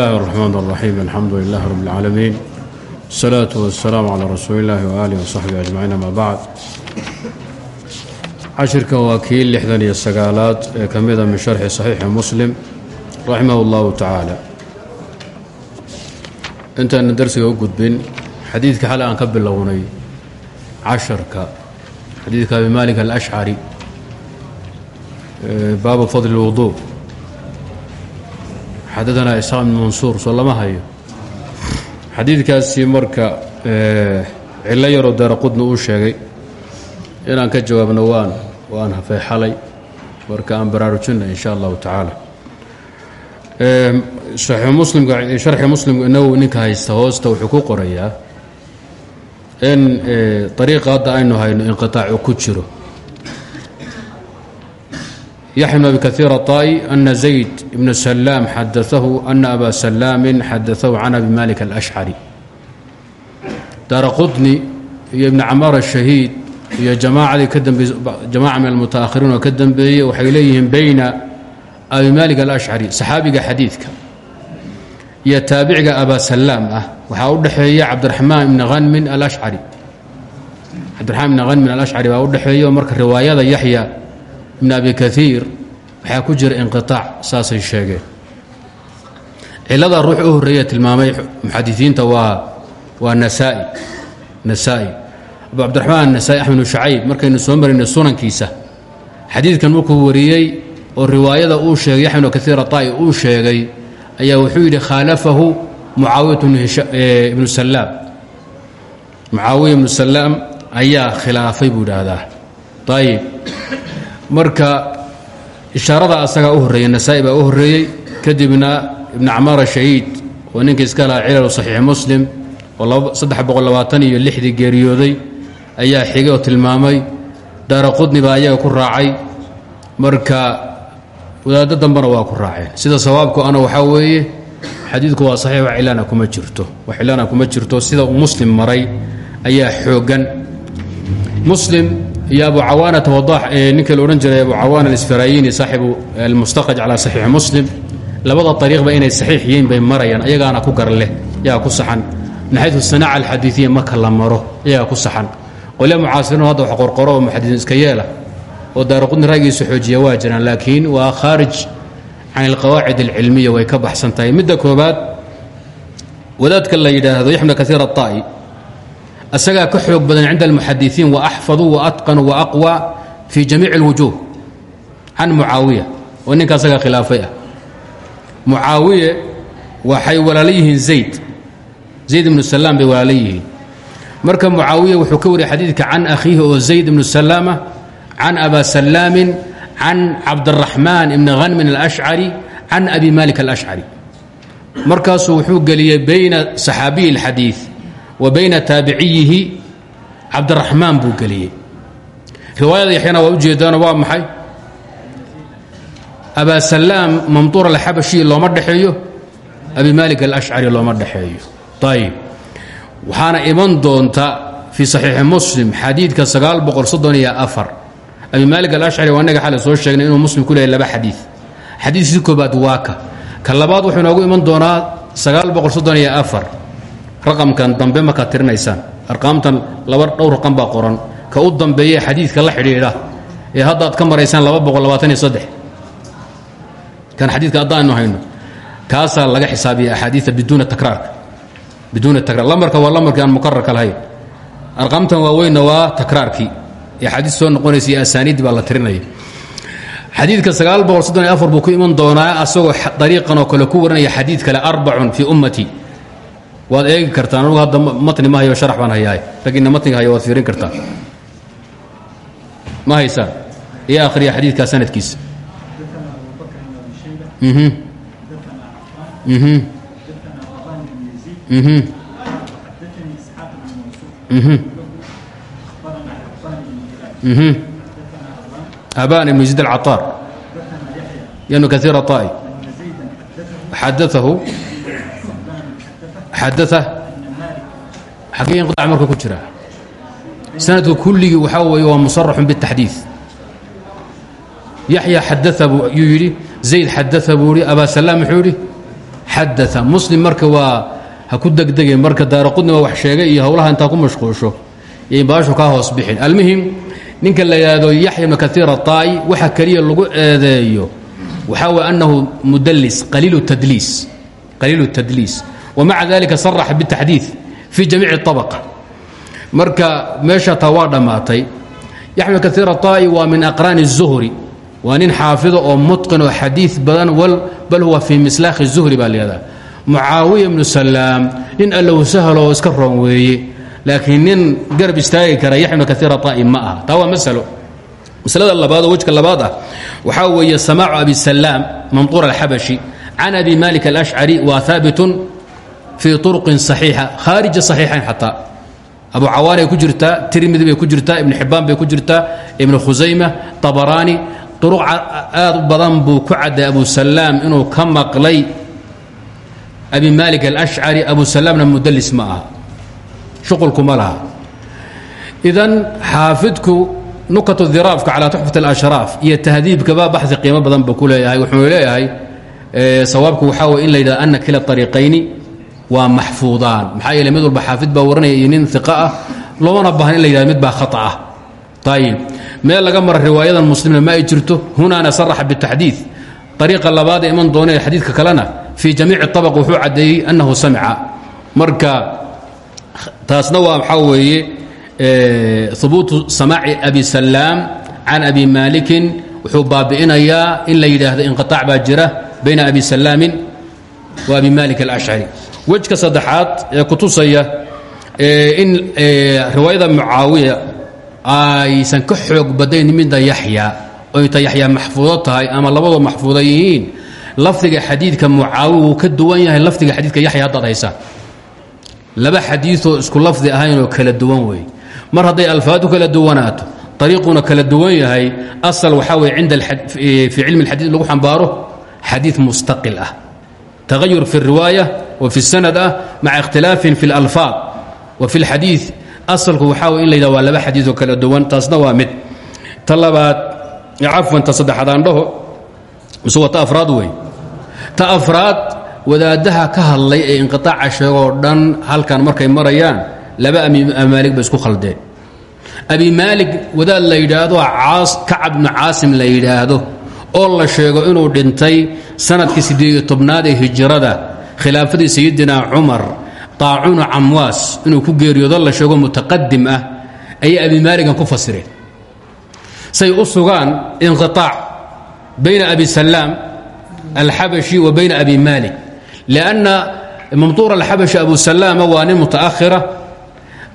الله الرحمن الرحيم الحمد لله رب العالمين الصلاة والسلام على رسول الله وآله وصحبه أجمعين أما بعد cashirkan waa kii lixdan iyo sagaalaad ee ka mida min sharxi saxiixi muslim raximah اllahu tacaala intaana darsiga u gudbin xadiidka xale aan ka bilownay casharka xadiidka abi malik alashcari baabu fadli اlwudu xadadanaa isxaaq ibn mansuur soo lama hayo. Xadiidkaasi marka cillo yaroo daara qudna uu sheegay inaan ka jawaabno waan waan hafeexalay marka aan baraarujina in sha allahu tacaala. Saxiix muslimka sharxi muslimka inagu ninka haysta hoosta wuxuu ku qorayaa in ariiqa hadda aynu hayno inqiطaacu ku jiro yaxya bn abi kaiir aطaa'i ana zayd ibn salaam xadaahu ana aba salaamin xadaahu can abi malik alashcari daara qudni iyo ibn camaar ashahiid iyo jamaacadii ka dambeeyey jamaaca min almutaahiriin oo ka dambeeyey waxay leeyihiin bayna abi malik alashcari saxaabiga xadiidka iyo taabiciga aba salaam ah waxaa u dhexeeya cabdiraxmaan ibni hanmin alashcari cabdiraxmaan ibni hanmin alashcari baa u dhexeeya oo marka riwaayada yaxya ibn abi kaiir waxaa ku jira inqiطaac saasay sheegeen. Cilada ruux u horreeya tilmaamay muxadisiinta waa waa nasaai abu cabdiraxmaan nasaa-i axmed bnu shacayb markaynu soo marayna sunankiisa xadiidkan markuu wariyey oo riwaayada uu sheegay yaxya bnu kaiir uu sheegay ayaa wuxuu yidhi khaalafahu mucaawiyat ibnu salaam mucaawiya ibnu salaam ayaa khilaafay buu idhaahdaa ayib marka ishaarada asagaa u horreeyey nasaa-i baa u horreeyey kadibna ibn camaar shahiid oo ninka iska lahaa cilalu saxiixi muslim oo iyo lixdii geeriyooday ayaa xigay oo tilmaamay daara qudni baa ayaga ku raacay marka wadaaddo dambena waa ku raaceen. Sida sawaabku ana waxaa weeye xadiidku waa saxiix wax cilaana kuma jirto. Wax cilaana kuma jirto. Sida uu muslim maray ayaa xooggan muslim iyo abu cawaanata wadax ninka la odhan jiray abu cawaana alisfarayini saaxibu almustaqaj calaa saxiixi muslim labada ariiqba inay saxiix yihiin bay marayaan ayagaana ku gar leh yagaa ku saxan min xayu sanaaca alxadiiiya marka la maro iyagaa ku saxan qolya mucaasiriin hadda wax qorqoro oo muxadiiin iska yeela oo daaraqudni ra'yigiisa xoojiya waa jiraan laakiin waa khaarij can alqawaacid alcilmiya way ka baxsan tahay midda koobaad wadaadka la yidhaahdo yaxmna kaiir aطaa'i asagaa ka xoog badan cinda almuxadiiin wa axfadu wa atqanu wa aqwa fii jamiici اlwujuuh can mucaawiya oo ninka asagaa khilaafay ah. Mucaawiye waxay walaala yihiin zayd. Zayd ibnu salaam bay walaala yihiin marka mucaawiya wuxuu ka wariyay xadiidka can akhiihi oo zayd ibnu salaama can aba salaamin can cabdiraxmaan ibni hanmin alashcari can abi malik alashcari markaasuu wuxuu geliyey bayna saxaabiyi اlxadiid wa bayna taabiciyihi cabdiraxmaan buu geliyey. Riwaayada yaxyana waa ujeedaano waa maxay? Aba salaam mamduur alxabashi looma dhexeeyo abi malik alashcari looma dhexeeyo ayib waxaana iman doonta fii saxiixi muslim xadiidka abi malik alashcari waa inaga xale soo sheegnay inuu muslim ku leeyahy laba xadiid xadiidkii koobaad waa ka. Ka labaad wuxuu inoogu iman doonaa raqamkan dambe markaad tirinaysaan. Arqaamtan laba dhowr raqam baa qoran. Ka u dambeeye xadiidka la xidhiidha. Ee haddaad ka maraysaan kan xadiidka haddaanu hayno. Kaasaa laga xisaabiya axaadiia biduuna takraarka biduuna takraar. Lamarka waa lamarkii aan mukararka lahayn. Arqaamtan waaweynna waa takraarkii. Ee xadiid soo noqonaysa iyo asaaniiddii baa la tirinaya. Xadiidka buu ku iman doonaa asagoo dariiqan oo kale ku waranaya xadiid kale arbacun fii ummatii waad eegi kartaan anugu hadda matni ma hayo sharax baan hayaay raggiinna matniga haya waad fiirin kartaan ma haysaan iyo akhriya xadiidkaa sanadkiisa mhm. Mhm. Mhm. Mhm. Mhm. Aban ibn yaziid alcaطaar yanu kaiir aطaa'i xadaahu xadaa xageen qudc marka ku jira. Sanadku kulligii waxaa weeye waa musaraxun biاtaxdiid yaxya xadaa yuu yidhi zayd xadaa buu idhi abaa salaam muxuu idhi xadaa muslim marka waa ha ku degdegeen marka daara qudniba wax sheegay iyo howlaha intaa ku mashquusho iyo baashu kaa hoos bixin. Almuhim ninka la yidhaahdo yaxya ibna kaiir aطaa'i waxa keliya lagu eedeeyo waxaa weye annahu mudlis qaliil tadliis. qaliilu tadliis wamaca dalika saraxa bitaxdiid fii jamiici طabaqa marka meesha taa waa dhammaatay yaxya ibnu kaiir aطaa'i waa min aqraani الzuhri waa nin xaafido oo mutqin oo xadiid badan bal huwa fii mislaakhi الzuhri baa layihahdaa mucaawiya ibnu salaam nin allow sahlo oo iska roon weeye laakiin nin garab istaagi kara yaxya ibnu kaiir aطaa'i ma aha taa waa masalo maslada labaad oo wejka labaad ah waxaa weeye samaacu abi salaam mantuur alxabashi can abi malik alashcari waa haabitun fii uruqin saxiixa khaarija saxiixayn xataa. Abu cawaan ay ku jirtaa tirmidi bay ku jirtaa ibnu xibbaan bay ku jirtaa ibnu khusayma abaraani uruq aad u badan buu ku cadday abu salaam inuu ka maqlay abi maalik alashcari abu salaamna mudlis ma aha. Shuqulku ma laha. Idan xaafidku nukat diraafka calaa tuxfat alashraaf iyo tahdiibkaba baxi qiimo badan buu ku leeyahay. Wuxuu leeyahay sawaabku waxaa wey in la yidhahdo ana kila ariiqayni waa maxfuudaan. Maxaa yeele mid walba xaafid baa waranaya iyo nin iqa ah in la yidhahdo mid baa khata ah. Meel laga mara riwaayadan muslimna ma jirto hunaana saraxa bitaxdiid. Ariiqa labaad ee iman doonee xadiidka kalena fii jamiici abaq wuxuu caddeeyey annahu samica. Marka taasna waa waxaa weeye hubuutu samaaci abi salaam can abi maalikin wuxuu baabi'inayaa in la yidhaahdo inqiطaac baa jira bayna abi salaamin wa abi malik alashcari wejka saddexaad ee kutusaya in riwaayada mucaawiya aysan ka xoog badayn midda yaxya oyta yaxya maxfuudo tahay ama labadoo maxfuuda lafdiga xadiidka mucaawi wuu ka duwan yahay lafdiga xadiidka yaxya haddaad laba xadiioo isku lafdi ahaynoo kala duwan wey mar hadday alfaadu kala duwanaato ariiquna kala duwan yahay asal waxaa weye inda fii cilmi اlxadiid lagu xambaaro xadiid mustaqil ah. Tagayur fi اriwaaya oo fi sanad ah maca ikhtilaafin fi اlalfaad wa fi اlxadiid asalku waxaa w in laydha waa laba xadiid oo kala duwan taasna waa mid. Ta labaad cafwan ta saddexadaan dhaho mise waa ta afraad wey ta afraad wadaaddaha ka hadlay ee inqiaaca sheegoo dhan halkan markay marayaan laba abimaalig ba isku khaldeen abi maalig wadaad la yidhaahdo kacab ibnu la yidhaahdo oo la sheego inuu dhintay sannadkii siddeed ee hijrada khilaafadii sayidina cumar طaacuunu camwaas inuu ku geeriyoodo la sheego mutaqadim ah ayay abi maaligan ku fasireen. Say u sugaan bayna abi salaam alxabashi wa bayna abi maalik lianna mamtuur alxabashi abu salaama waa nin muta'ahira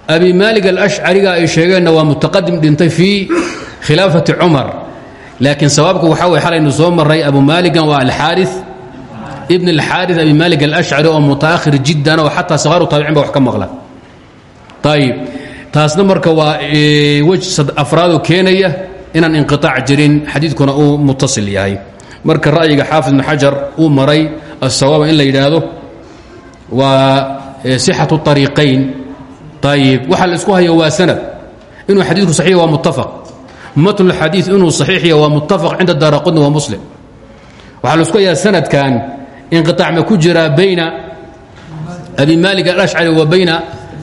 abi maalik alashcariga ay sheegeenna waa mutaqadim dhintay fii khilaafati cumar laakiin sawaabku waxaa way xalaynu soo maray abu maaligan waa alxaari ibn اxaari abi mali alashcari oo mutaahir jiddan oo xataa sakhaaru taabicin ba wax ka maqla ayib taasna marka waa e, wej afraadoo keenaya inaan inqiaac jirin xadiidkuna uu mutasil yahay. Marka ra'yiga xaafid ibn xajar uu maray asawaaba in la yidhaahdo waa e, sixatu ariiqayn ayib waxaa la isku haya waa sanad. Inuu xadiidku saxiix waa muttafaq. Matnulxadiid inuu saxiix ya waa muttafaq cinda daaraqudni waa muslim. Waxaa la isku hayaa sanadkan inqiaac ma ku jiraa bayna abi maalik alashcari wa bayna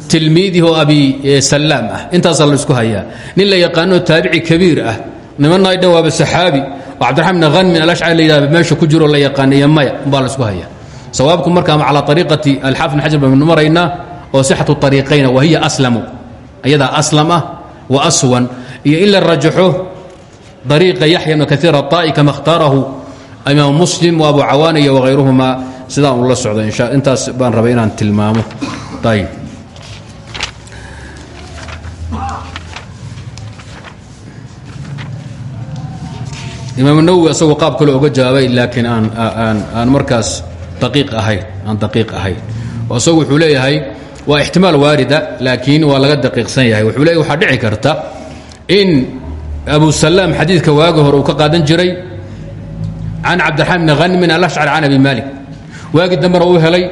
tilmiidihi oo abi e, salaam ah. Intaasa la isku hayaa. Nin la yaqaanoo taabici kabiir ah. Nimanna dhan waaba saxaabi. Oo cabdiraxman bn hanmin alashcari la yidhahda meesha ku jiroo la yaqaana iyo maya. Umbaa la isku hayaa. Sawaabku markaama calaa ariiqati alxaafid bn xajar baynu maraynaa oo sixatu ariiqayna wa hiya aslamu. Iyadaa aslam ah wa aswan. Iyo in la rajaxo dariiqa yaxya bna kaiir aaa'i kama htaarahu imaam muslim wa abu cawaana iyo wahayruhuma sidaa un la socdo intaas baan rabay inaan tilmaamo. Ayb imaam nawowi asagoo qaab kale oga jawaabay laakiin aan aan aan markaas daqiiq ahayn aan daqiiq ahayn oo isagu wuxuu leeyahay waa ixtimaal waarida laakiin waa laga daqiiqsan yahay. Wuxuu leeyahy waxaa dhici karta in abu salaam xadiidka waaga hore uu ka qaadan jiray can cabdiraxmaan bni hanmin alashcari can abi maalik waagii dambena uu helay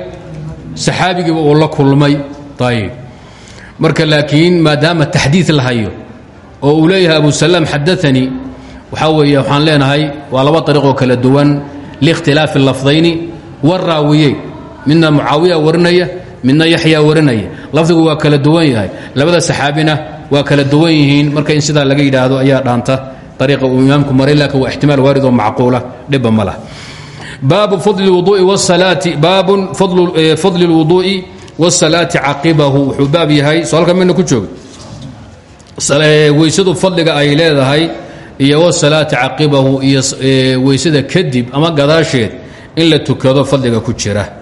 saxaabigiiba uu la kulmay ayib marka laakiin maadaama taxdiid la hayo oo uu abu salaam xadaanii waxaa weeye waxaan leenahay waa laba ariiqoo kala duwan liikhtilaafi lafdayni waraawiyeyn midna mucaawiya warinaya midna yaxya warinaya lafdigu waa kala duwan yahay labada saxaabina waa kala duwan yihiin marka in sidaa laga yidhaahdo ayaa dhaanta ariiqa uu imaamku maray laakiin waa ixtimaal waarid oo macquula dhibba ma lah baabu baabun fadli اlwuduu'i wاsalaati caqibahu wuxuu baab yahay so halka midna ku jooga weysadu fadliga ay leedahay iyo wsalaati caqibahu iyo weysada kadib ama gadaasheed in la tukado fadliga ku jira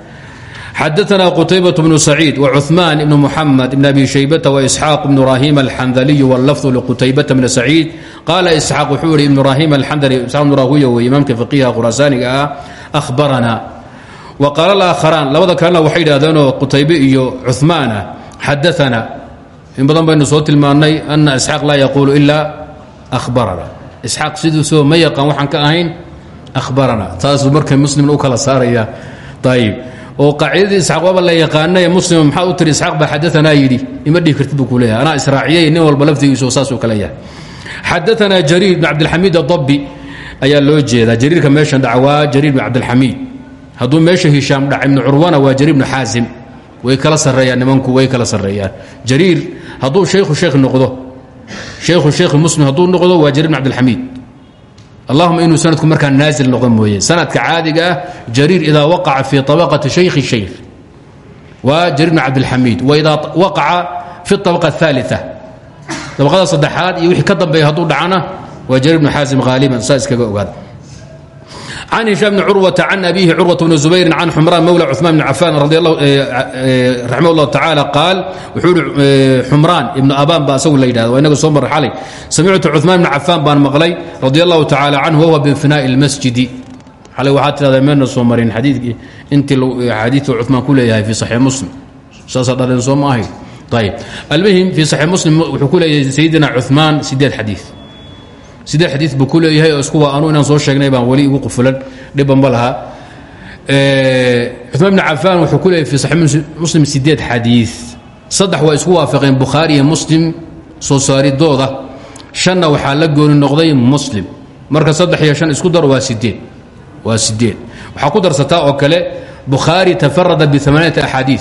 xadaثna qtaybaة bnu saciid wcuثmaan ibn muxamed ibn abi shaybata waisxaaq ibnu rahim alxandaliy wاllafظu lqutaybata bn saciid qaala isxaaq wuxuu yihi ibnu rahim alxandali isaq ibnu rahuya wey imaamka faqiha khuraasaaniga ah ahbarana wa qaala alaaharaan labada kalena waxay yidhahdeenoo qutaybe iyo cuثmaana xadaثana in badan baynu soo tilmaannay ana isxaaq laa yaquulu ila ahbarana isxaaq siduusoo ma yaqaan waxaan ka ahayn ahbarana taasuu marka muslimna u kala saaraya ayib oo qaacidadii isxaaq waaba la yaqaanay muslim maxaa u tiri isxaaq baa xadaanaa yidhi. Ima dhihi kartid buu ku leeyahay. Anaa israaciyey nin walba lafdigiisu saasuu kale yahay. Xadaanaa jariir bn cabdilxamiid adabbi ayaa loo jeedaa. Jariirka meeshan dhaca waa jariir bn cabdilxamiid. Hadduu meesha hishaam dhaca ibnu curwana waa jariir bnu xaasim. Way kala sarreeyaan nimanku way kala sarreeyaan. Jariir hadduu shaykhu sheekh noqdo shaykhu sheekhi muslim hadduu noqdo waa jariir bn cabdilxamiid allahuma inuu sanadku markaa naazil noqo mooye. Sanadka caadiga ah jariir idaa waqaca fii abaqati shaykhi shaykh. Waa jariir bn cabdilxamiid wa idaa waqaca fi abaqa aaalia dabaqada saddexaad iyo wixii ka dambeeya hadduu dhacana waa jariir bnu xaasim haaliban saa iskaga ogaada can hishaam bni curwata can abiihi curwata bni zubayrin can xumraan mowla cumaan bni cafaan raximah llahu tacaala qaal wuxuu ihi xumraan ibnu abaan baa asagu la yidhahda waa inaga soo maray xalay samictu cumaan bni cafaan baan maqlay radi allahu tacaala canhu wahuwa binfinaa'i ilmasjidi xalay waxaa tidhahdaa meelna soo marin xadiidkii intii xadiidka cumaan ku leeyahay fii saxiix muslim saasaa dhalin soo ma ahay ayb almuhim fii saxiix muslim wuxuu ku leeyahay sayidina cumaan sideed xadiid sideed xadii buu ku leeyahay oo iskuwa anu inaan soo sheegnay baan weli igu qufulan dhibban ma laha. Cumaan bn cafaan wuxuu ku leeyahy fi saxii muslim sideed xadii saddex waa isku waafaqeen bukhaari iyo muslim soo saaridooda shanna waxaa la gooni noqday muslim. Marka saddex iyo shan isku dar waa sideed. Waa sideed. Waxaa ku darsataa oo kale bukhaari tafarada biamaaniyati axaadii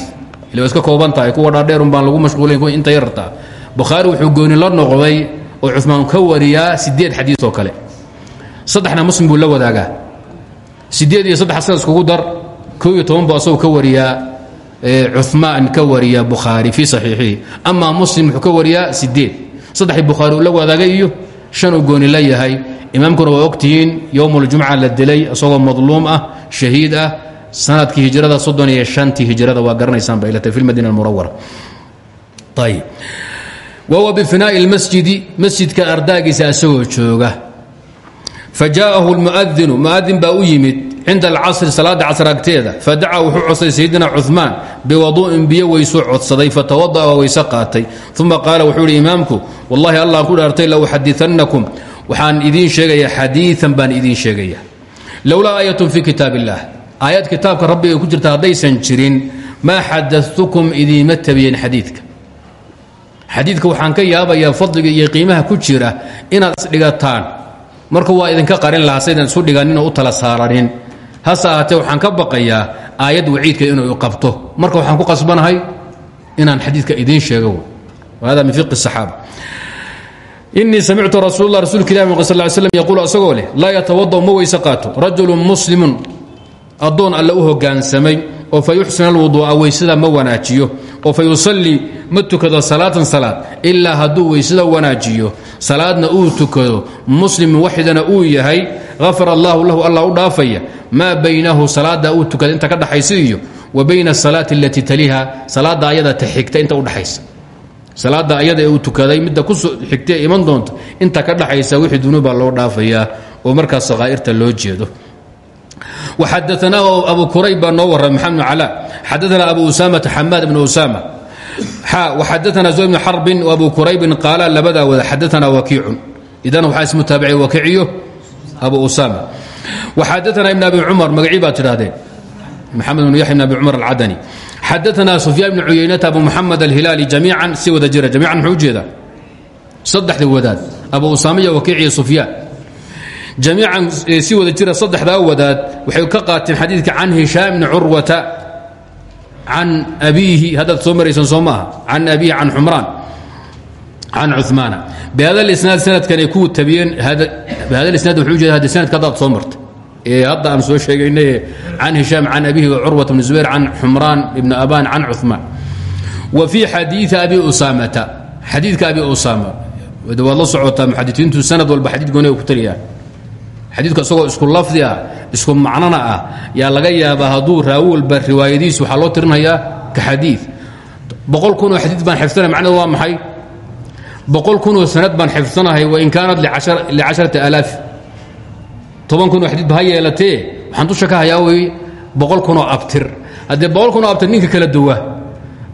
ila waa iska kooban tahay kuwa dhaadheerun baan lagu mashquulayn kuwa inta yarartaa bukhaari wuxuu gooni la noqday oo cumaan ka wariyaa sideed xadii oo kale. Saddexna muslim buu la wadaagaa. Sideed iyo saddex sana iskugu dar ko iyo toban buu asagoo ka wariyaa cumaan ka wariya bukhaari fii saxiixihi. Amaa muslim wuxuu ka wariyaa sideed saddexii bukhaari uu la wadaagay iyo shan uu gooni la yahay. Imaamkuna waa ogtihiin yowm اljumca la dilay isagoo madluum ah shahiid ah. Sanadkii hijrada soddon iyo shantii hijrada waa garanaysaan ba ilata fi lmadina almunawara ayb whuwa bifinaai masjidi masjidka ardaagiisa asagoo jooga fa jaaahu muadinu muadin baa u yimid cinda alcasri salaada casr agteeda fadacaa wuxuu codsaday sayidina cumaan biwadu'in biyo weysuu codsaday fatawadaa waa weyse qaatay uma qaala wuxuu ihi imaamku wallahi allah ku dhaartay la uxadiannakum waxaan idiin sheegayaa xadiian baan idiin sheegayaa lowlaa aayatun fii kitaab illaah aayad kitaabka rabbiga ku jirta haddaysan jirin maa xadatukum idiima tabiyeen xadiidka xadiidka waxaan ka yaabayaa fadliga iyo qiimaha ku jira inaad isdhigataan. Marka waa idinka qarin lahaa saydan isu dhiganin oo u tala saaranin. Hase ahaatee waxaan ka baqayaa aayad waciidka inuu qabto. Marka waxaan ku qasbanahay inaan xadiidka idiin sheego. Hada min fiqi saxaaba. Inii samictu rasuul la rasuulka ilah maql sal slam yaquulu asagoo leh laa yatawadau ma weyse qaato. Rajulu muslimun. Addoon alle u hoggaansamay oo fa yuxsin alwuduu'a weysada ma wanaajiyo. Oo fa yusallii ma tukado salaatan salaad ilaa hadduu weysada wanaajiyo. Salaadna uu tukado muslim waxidana uu yahay hafar allaahu lahu allah u dhaafaya maa baynahu salaada uu tukada inta ka dhaxaysa iyo wa bayna asalaati alatii taliha salaada ayada ta xigta inta udhaxaysa salaada ayada uu tukaday midda ku xigta iman doonta inta ka dhaxaysa wixii dunuubbaa loo dhaafayaa oo markaas sakaa'irta loo jeedo xadaana abu kurayb baa noo warra maxamed bn cala xadaana abu usaamata xamaad bn usaama xadaana zoy bn xarbin abu kuraybin qaala labadaa wada xadaana wakiicun idan waxaa ismutaabice wakiiciyo abu usaama waxadaana ibn abi cumar magacii baad tidhahdeen maxamed bn yaxya bn abi cumar alcadani xadaana sufyaan bn cuyaynata abu muxamed alhilaali jamiican si wada jira jamiican muxuu u jeedaa saddexda wadaad abu usaama iyo wakiiciyo sufyaan jamiican si wada jira saddexdaa wadaad waxay ka qaateen xadiidka can hishaam bni curwata can abiihi haddaad soo maraysan soo maaha can abiihi can xumraan can cumaana bihada isnaad sanadkanay ku tabiyeen bihada isnaad wuxuu ujeeda haddi sanadka haddaad soo martay ee hadda aan soo sheegaynay can hishaam can abihi curwat bn zubayr can xumraan ibn aban can cumaan wa fii xadiii abi usaamata xadiidka abi usaama waad la socotaa muxadisiintu sanad walba xadiid gooni ku taliyaan xadiidku isagoo isku lafdi ah isku macnona ah yaa laga yaabaa hadduu raawi walba riwaayadiisu waxaa loo tirinhayaa ka xadii boqol kunoo xadiid baan xifdinaya macnahedu waa maxay? Boqol kunoo sanad baan xifdinahay wain kaanat licaشharati alaaf. Toban kunoo xadiidba ha yeelatee? Waxaan dusha ka hayaa wey boqol kunoo abtir. Haddee boqol kunoo abtir ninka kala duwa?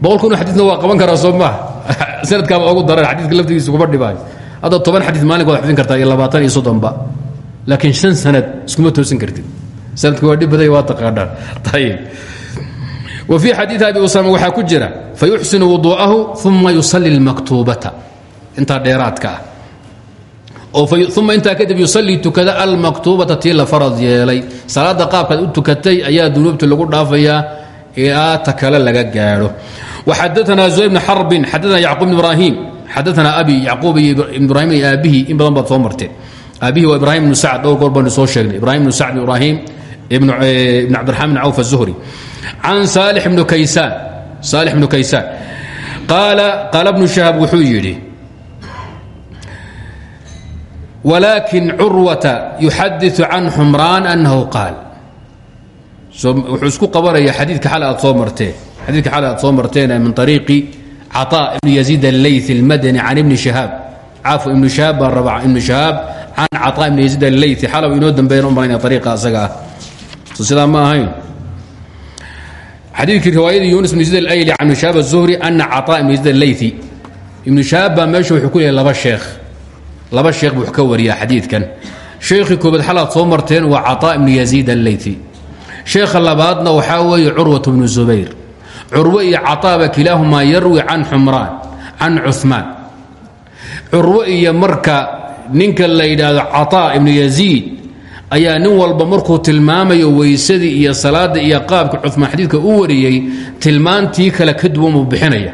Boqol kunoo xadiidna waa qaban karaa soo maha sanadkaaba ogu daran xadiidka laftigiisa kuma dhibaayo. Hadda toban xadiid maalink waad xifdin kartaa iyo labaatan iyo soddonba laakiin shan sanad iskuma toosin kartid. Sanadka waa dhib baday waa taqaanaan. Ayib wa fii xadiidi abi usama waxaa ku jira fayuxsinu wuduu'ahu uma yusalli اlmaktuubata intaa dheeraadka ah. Oo uma intaa kadib yusallii tukada almaktuubata tii la farad yeelay. Salaadda u tukatay ayaa dunuubta lagu dhaafayaa ilaa ta kale laga gaadho. Waxadaanaa zuhayr bn xarbin xadaana yacquub bn ibraahim xadaana abi yacquub iyo ibraahim iyo in badan baad soo marteen abihi waa ibrahim ibnu sacd dhowr goor baanu soo sheegnay. Ibrahim ibnu sacd ibrahim eh, ibn cabdiraxmaan ibn cawf azuhri can saalix ibnu kaysaan saalix ibnu kaysaan qaala qaala bnu shahab wuxuu yidhi walaakin curwata yuxadiu can xumraan annahu qaal. Wuxuu isku qabanaya xadiidka xal aad soo marteen xadiidka xal aad soo marteen min ariiqi caطa ibnu yaziid allayث almadani can caطaa ibni yaziid allayثi xalow inoo dambeeyan u malayna ariiqa asaga ah so sidaa ma ahayn xadiidkii riwaayadii yunis ibn yaziid alayli can ibni shahaab الzuhri ana caطaa ibni yaziid allayثi ibnu shahaab baa meesha wuxuu ku leeyahy laba sheekh laba sheekh buu ka wariyaa xadiidkan sheekhii koobaad xalaad soo marteen waa caطaa ibnu yaziid allayti sheekha labaadna waxaa weeye curwat bnu zubayr curwe iyo caطaaba kilaahumaa yarwi can xumraan can cuثmaan curwe iyo marka ninka la yidhaahdo caطaa ibnu yaziid ayaa nin walba markuu tilmaamayo weysadii iyo salaada iyo qaabka cumaan xadiidka u wariyey tilmaantii kale ka duwan buu bixinaya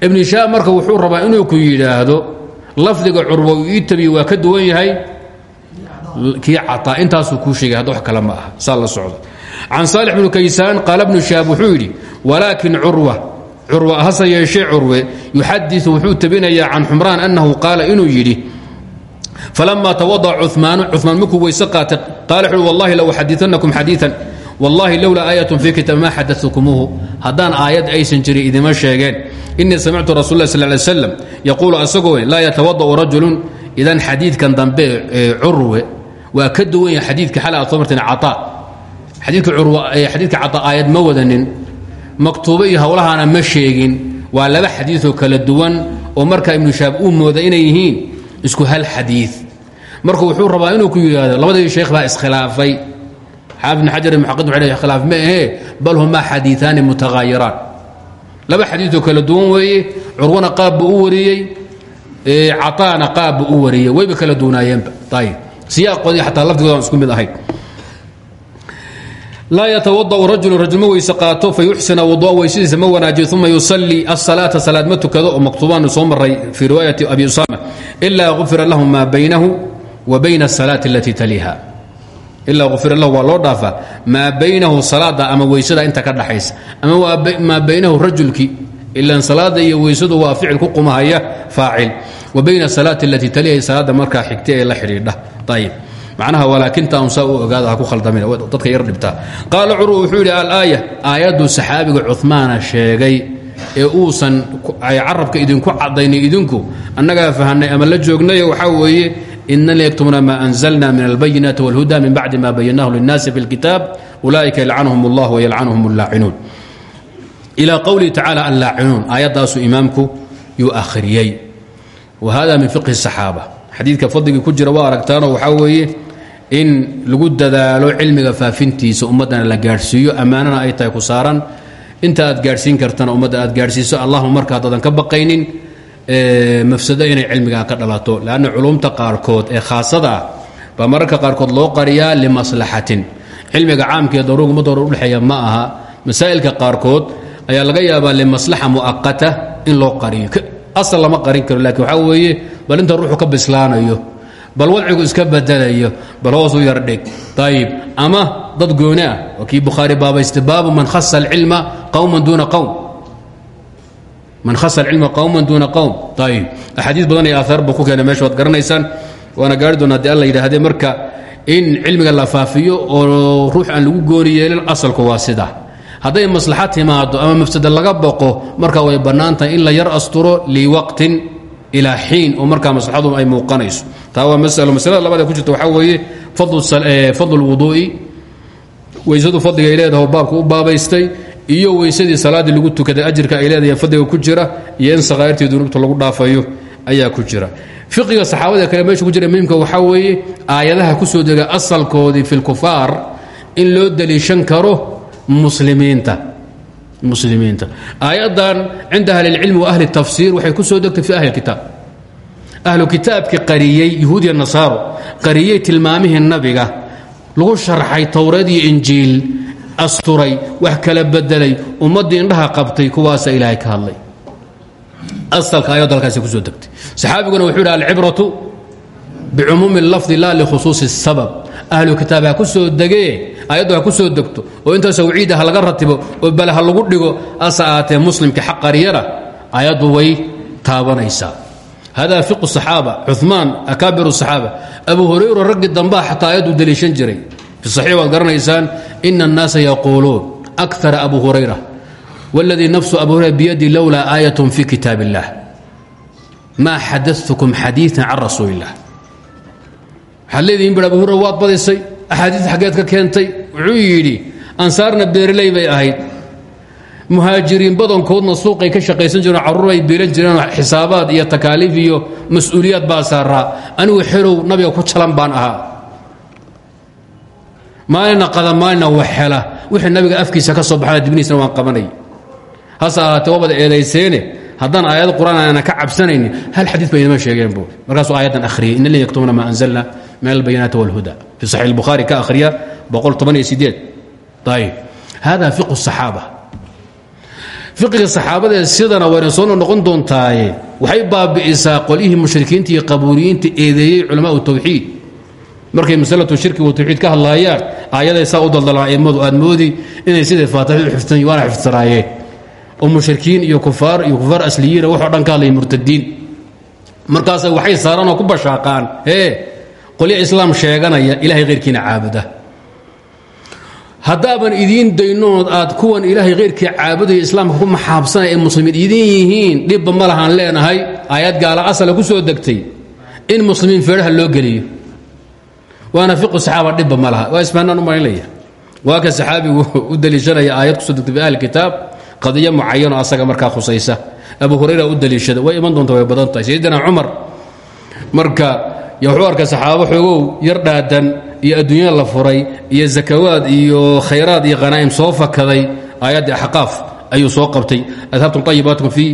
ibnu shaab marka wuxuu rabaa inuu ku yidhaahdo lafdiga curwa uu ii waa ka duwan yahay? Kii cataa intaasuu kuu sheegay hadda wax kale ma aha saa la socdo. Can saalix bnu kaysaan qaala bnu shaab wuxuu yidhi walaakin curwa curwa hase yeeshee curwe yuxadiu wuxuu tabinayaa can xumraan annahu falama tawadaca cumaanu cumaan markuu weyse qaatay qaala wuxuui wallahi la uxadianakum xadiian wallahi lowlaa aayatun fii kitaab ma xadatukumuuhu haddaan aayad aysan jirin idima sheegeen inii samictu rasul lah sal lay slam yaquulu asagoo laa yatawada'u rajulun idan xadiidkan dambe ee curwe waa ka duwan yahay xadiidka xal aad soo marteen caaa xadiidka cataa aayad ma wadanin maktuubo iyo howlahaana ma sheegin waa laba xadiioo kala duwan oo markaa ibnu shaab uu mooda inay yihiin isku hal xadii marka wuxuu rabaa inuu ku yidhaahdo labadii sheekh baa iskhilaafay. Xaafid bn xajar muxaqid wuxuu khilaaf ma ahee bal humaa xadiiaani mutaghaayiraan. Laba xadiioo kala duwan weeye curwana qaab buu u wariyey cataana qaab buu u wariyey wayba kala duunaayeenba ayib siyaaqoodii xataa lafdigoodan isku mid ahayd laa yatawadau rajulu rajul ma weyse qaato fayuxsina wudua weysadiisa ma wanaajiyo uma yusalii asalaata salaad ma tukado oo maktuubaanu soo maray fii riwaayati abi usama ilaa gufira lahu maa baynahu wa bayna asalaati alatii taliiha. Ilaa ufira lahu waa loo dhaafaa? Maa baynahu salaada ama weysada inta ka dhaxaysa? Ama maa baynahu rajulkii ilan salaada iyo weysadu waa ficil ku qumahaya faacil. Wa bayna salaati alatii taliha salaada markaa xigta ee la xidhiidha. Ayib macnaha walaakinta unsaa u ogaada ha ku khaldamin dadka yar dhibtaa qaala curwa wuxuu yidhi alaaya aayaddu saxaabiga cumaana sheegay ee uusan carabka idinku cadaynay idinku annagaa fahanay ama la joognaye waxaa weeye inna yaktumuuna ma anzalna min albayinaati wاlhuda min bacdi ma bayanahu linnaasi fi اlkitaab ulaa'ika yalcanhum اllah wayalcanhum اllaacinuun ilى qowlihi tacala allaacinuun aayaddaasuu imaamku yuu akhriyey wa hada min fiqhi الصaxaaba xadiidka fadligii ku jira waa aragtaanoo waxaa weeye in lagu dadaalo cilmiga faafintiisa ummaddana la gaadhsiiyo ammaanana ay tahay ku saaran. Inta aad gaadhsiin kartana ummadda aad gaadhsiiso allahuma marka haddaadan ka baqaynin mafsado inay cilmigaa ka dhalato. Lanna culumta qaarkood ee khaasada ah baa mararka qaarkood loo qariyaa limaslaxatin. Cilmiga caamkaee daruug ummadda hore udhexeeya ma aha. Masaa'ilka qaarkood ayaa laga yaabaa limaslaxa mu'aqata in loo qariyo. Asal lama qarin karo lakiin waxaa weeye bal inta ruuxu ka bislaanayo bal wadcigu iska badalayo bal hoosuu yardhig ayib ama dad gooni ah oo kii bukhaari baabaysta baabu man khasa alcilma qowman duuna qowm man khasa alcilma qowman duuna qowm ayib axaadiis badan iyo aahaar buu ku keenay meesha waad garanaysaan. Waana gaari doona haddii alla marka in cilmiga la faafiyo oo ruux aan lagu gooni asalku waa sida. Hadday maslaxa ama mafsada laga boqo marka way bannaan in la yar asturo liwaqtin ilaa xiin oo markaa maslaxadu ay muuqanayso. Taa waa masalo masalada labaad ku jirta waxaa weeye fadlu lwuduu'i weysadu fadliga ay oo baabka u baabaystay iyo weysadii salaaddii lagu tukaday ajirka ay leedahay fadliga ku jira iyo in sakaa'irtii dunuubta lagu dhaafayo ayaa ku jira. Fiqiga saxaabada kale meesha ku jira muhimka waxaa weeye aayadaha ku soo dega asalkoodii fi lkufaar in loo daliishan karo muslimiinta muslimiinta aayaddan cinda ahli اlcilmi wa ahli الtafsiir waxay ku soo degtay fi ahli اkitaab ahlu kitaabki qariyey yahuudiya nasaaro qariyey tilmaamihii nabiga lagu sharxay towreed iyo injiil asturay wax kala bedelay ummaddii indhaha qabtay kuwaasa ilaahay ka hadlay asalka ayaddu halkaasi kusoo degtay saxaabiguna wuxuu yidhi alcibratu bicumuumi اlafdi la likhusuusi الsabab ahlu kitaab ha ku soo degee ayaddu ha ku soo degto oo intaas wciida ha laga ratibo oo bale ha lagu dhigo ase aatee muslimka xaq qariyana ayaddu way taabanaysaa hada fiqu صaxaaba cumaan akaabir الصaxaaba abu hurayra raggii dambaa xataa ayaddu deliishan jiray fi صaxiix waad garanaysaan ina الnaasa yaquuluun akara abu hurayra wاladii nafsu abu hurayra biyadi lowlaa aayaة fi kitaab الlah ma xadaثtkm xadiiثa can rasuuli الlah waxaad leedihin bir abu hurra waad badisay axaadiis xaggeed ka keentay wuxuu yidhi ansaarna beerley bay ahayd. Muhaajiriin badankoodna suuqay ka shaqaysan jireen carruur bay biilan jireen xisaabaad iyo takaaliif iyo mas'uuliyaad baa saaraa anigu xerow nabiga ku jalan baan ahaa. Maalina qada maalina waxhela wixii nabiga afkiisa ka soo baxana dibnihiisna waan qabanay. Hase ahaatee wabad eedayseene? Haddaan aayad qur'aan aana ka cabsanaynin hal xadiid bay inama sheegeen buuri markaasuu aayaddan akhriyey in alladina yaktumuna maa anzalna min albayinaati wاlhuda fi saxiix الbukhaari ka akhriya ayb hada fiqu الصaxaaba fiqiga saxaabadaee sidana wayna soo noqon doontaaye waxay baabi'isaa qolyihii mushrikiinta iyo qabuuriyiinta eedeeyey culamaء tawxiid markay masalatu shirki wa tawxiid ka hadlaayaan aayaday saa u daldalaan a'immadu aad moodi inay siday faatixi u xiftan waana xifdsanaayeen oo mushrikiin iyo kufaar iyo kufaar asliyiina waxoo dhan ka hadlaya murtadiin markaasa waxay saaraan oo ku bashaaqaan ee qolyo islaam sheeganaya ilahay khayrkiina caabuda. Haddaaban idiin daynood aad kuwan ilaahay khayrkii caabudaya islaamka ku maxaabsanaya ee muslimiin idin yihiin dhibba ma leenahay aayad gaala asala ku soo degtay in muslimiin feedhaha loo geliyo. Waana fiqu saxaaba dhibba ma laha. Waa isbaanaan u marinlaya ka saxaabigu u daliishanaya aayad ku soo degtay fi ahli kitaab qadiyo mucayano asaga markaa khusaysa. Abu hurayra u daliishada. Way iman doonta way badan tahay. Sayidina cumar marka yo wuxuu arkay saxaabo xoogow yar dhaadan iyo adduunya la furay iyo zakawaad iyo khayraad iyo khanaa'im soo fakaday aayaddii axqaaf ayuu soo qabtay. Adhabtum ayibaatkum fii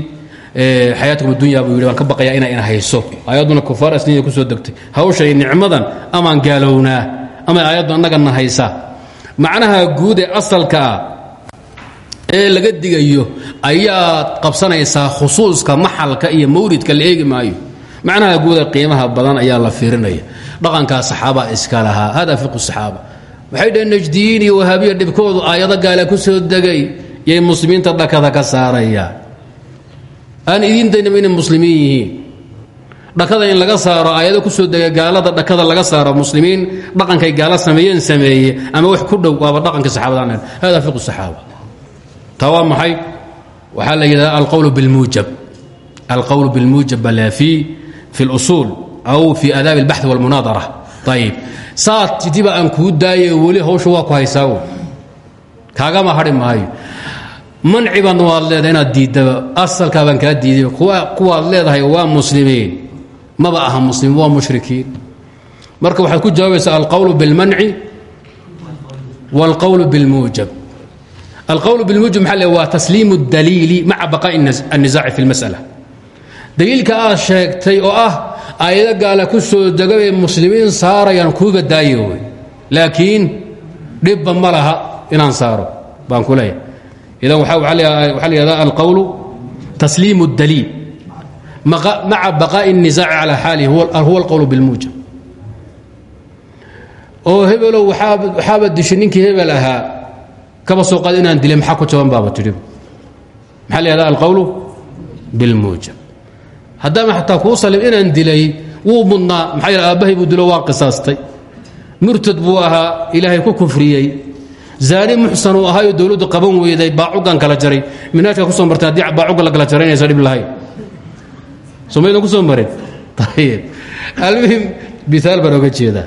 xayaatikum addunya buu yidhi ka baqayaa inay ina hayso. Aayadduna kufaar asliya ku soo degtay. Hawshay nicmadan amaan gaalownaa ama aayaddu annagana haysa. Macnaha guud ee asalka ah ee laga digayo ayaad qabsanaysaa khusuuska maxalka iyo mawridka la eegi maayo macnaha guuda qiimaha badan ayaa la fiirinaya. Dhaqankaa saxaaba iska lahaa hada fiqu saxaaba. Waxay dhaheen najdiyiin iyo wahaabiya dhibkoodu aayado gaala ku soo degay yay muslimiinta dhakada ka saarayaan aan idiin daynaba muslimiin dhakada in laga saaro aayado ku soo degay gaalada dhakada laga saaro muslimiin dhaqankay gaalo sameeyeen sameeye ama wax ku dhow waaba dhaqanka saxaabada hada fiqu saxaaba. Taa waa maxay? Waxaa la yidhahda alqowl bilmuujab alqowl bilmuujab bala fii fi اlusuul aw fi aadaabi اlbaxث wاlmunaadara ayib saad tidiba aan kuu daaye weli hawsha waa ku haysaawo kaagama hadhi maayo manci baadna waad leedahay inaad diiddaba asalkaa baan kaa diiday kuwaad leedahay waa muslimiin maba aha muslimiin waa mushrikiin marka waxaad ku jawaabaysaa alqowl biاlmanci wاlqowl biاlmuujab alqowl biاlmuujab maxaa le waa tasliim اdaliili maca baqaaءi الnisaaci fi اlmasأla daliilka aad sheegtay oo ah aayado gaala ku soo degabay muslimiin saarayaan kuuba daaye wey laakiin dhibba ma laha inaan saaro baan ku leeyahay idan waxaa la yihahda alqowlu tasliim اdaliil maca baqaaءi الnisaaci calى xaalihi huwa alqowl biاlmuujab oo hebelow waxaaba dishay ninkii hebel ahaa kaba soo qaad inaan dilay maxaa ku jaban baaba tidhi maxaa la yihahda alqowlu biاlmuujab haddaama xataa kuu salim inaan dilay wuu mudnaa. Maxaa yidha aabbahay buu dilo waa qisaastay. Murtad buu ahaa ilaahay ku kufriyey. Zaani muxsan uu ahaayoo dowladdu qaban weyday baacugan kala jaray. Minhaajka ku soo martay haddii baacuga la kala jaraynaysa dhib lahayn. Somaydan ku soo marin ayib almuhim biaal baan oga jeedaa.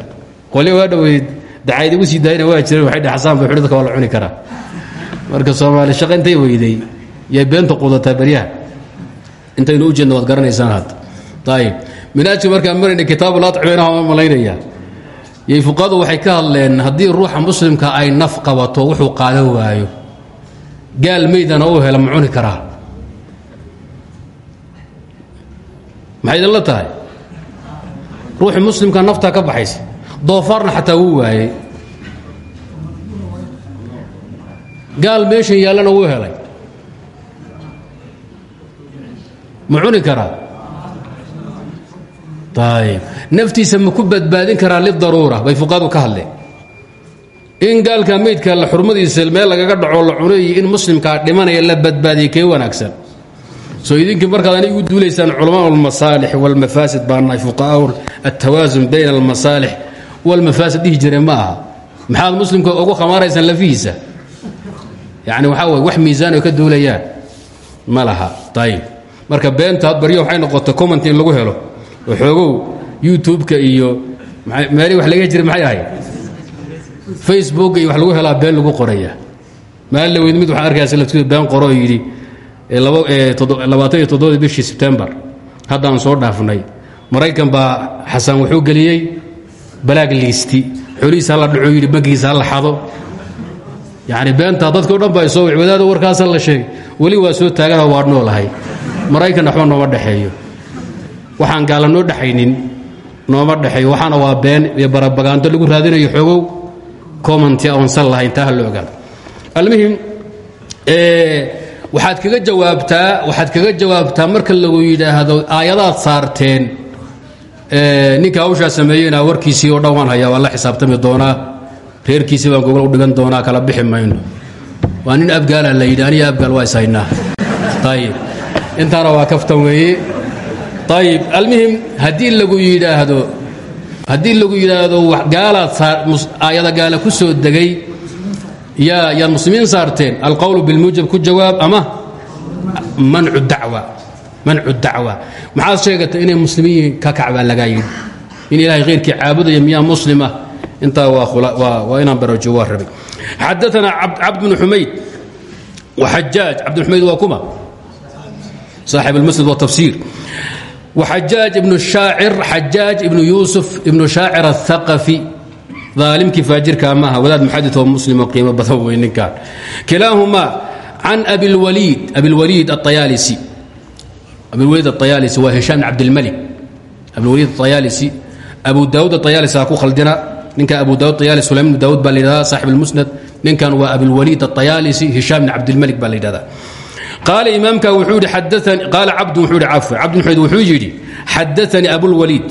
Qolyo waa dhoweyd dacayd igu sii daayana waa jireen waxay dhexsaan bay xudhidka waa la cuni karaa. Marka soomaali shaqa intay weyday yay beenta qudataa beryaha intaynu u jeedna waad garanaysaan hadda ayib minhaajka markaan marayna kitaabu laacibeenaha ma malaynaya. Yay fuqahadu waxay ka hadleen haddii ruuxa muslimka ay naf qabato wuxuu qaadan waayo. Gaal meydana uu hela ma cuni karaa. Maxay idinla tahay? Ruuxii muslimka naftaa ka baxaysa. Doofaarna xataa wuu waayey. Gaal meeshan yaallana wuu helay ma cuni karaa? Ayb naftiisa ma ku badbaadin karaa lidaruura bay fuqahadu ka hadleen. In gaalka meydka la xurmadiisa meel lagaga dhaco la cunayo in muslimkaa dhimanaya la badbaadiya kee wanaagsan? Soo idinkii markaad anig u duulaysaan culamaa almasaalix walmafaasid baa nahay fuqahaa altawaasun bayna almasaalix walmafaasid dhihi jire ma aha. Maxaad muslimka ugu khamaaraysaan lafihiisa? Yani waxaa way wax miisaan oo ka duulayaan. Ma laha. Ayib marka beenta baryo waxay noqotay comment in lagu helo. Oo xoogow youtube-ka iyo meeli wax laga jira maxay ahayd? Facebook iyo wax lagu helaa been lagu qoraya maalin la weyd mid waxaan arkaysa laftidu been qoro oo yidhi labaatan iyo toddobadii bishii sebtembar haddaan soo dhaafnay. Maraykan baa xasan wuxuu geliyey balaag liisti. Xolihiisa hala dhaco yidhi bankigiisa hala xado. Yacni beentaa dadka o dhan baa soo wadaada warkaasa la sheegay. Weli waa soo taagana waa noolahay maraykan waxba nooma dhexeeyo waxaan gaala noo dhexaynin nooma dhexeeyo waxaana waa been iyo barabagaanto lagu raadinayo xoogow commenti oonsan lahayn taa ha la ogaado. Almuhim waxaad kaga jawaabtaa waxaad kaga jawaabtaa marka lagu yidhaahdo aayadaad saarteen ninka hawshaa sameeyeyna warkiisii oo dhan hayaa waan la xisaabtami doonaa reerkiisii baan gogol u dhigan doonaa kala bixi mayno. Waa nin abgaala la yidhi aniga abgaal waa ishaynaa ayib intaana waa kaftan weeye ayib almuhim haddii lagu yidhaahdo haddii lagu yidhaahdo gaalaad aayada gaala ku soo degay yaa yaad muslimiin saarteen alqowlu bilmuujab ku jawaab ama mancu dacwa mancu dacwa. Maxaad sheegatay inay muslimiin ka kacbaa lagaa yidhi. In ilaahay khayrkii caabudaya miyaa muslima intaa waa inaan barajo waa rabay. Xadaana cabd bnu xumayd waxajaaj cabd xumayd waa kuma saaxib almasjid watafsiir waxajaaj ibnu shaacir xajaaj ibnu yuusuf ibnu shaacir athaqafi aalimkii faajirkaa maaha wadaad muxadid oo muslim oo qiimo badan wey ninkaan kilaahumaa can abilwaliid abilwaliid aayaalisi abilwaliid aayaalisi waa hishaam bn cabdilmalik abilwaliid aayaalisi abu daawud aayaalisi ha ku khaldina ninka abu daawud ayaali sulaym bnu daawud baa la yidhahda saaxib almusnad ninkan waa abilwaliid aayaalisi hishaam bn cabdilmalik baa la yidhahda qaala imaamka wuxuu yidhi xadaanii qaala cabdu wuxuu yidhi cafwa. Cabd xumed wuxuu yidhi xadaanii abulwaliid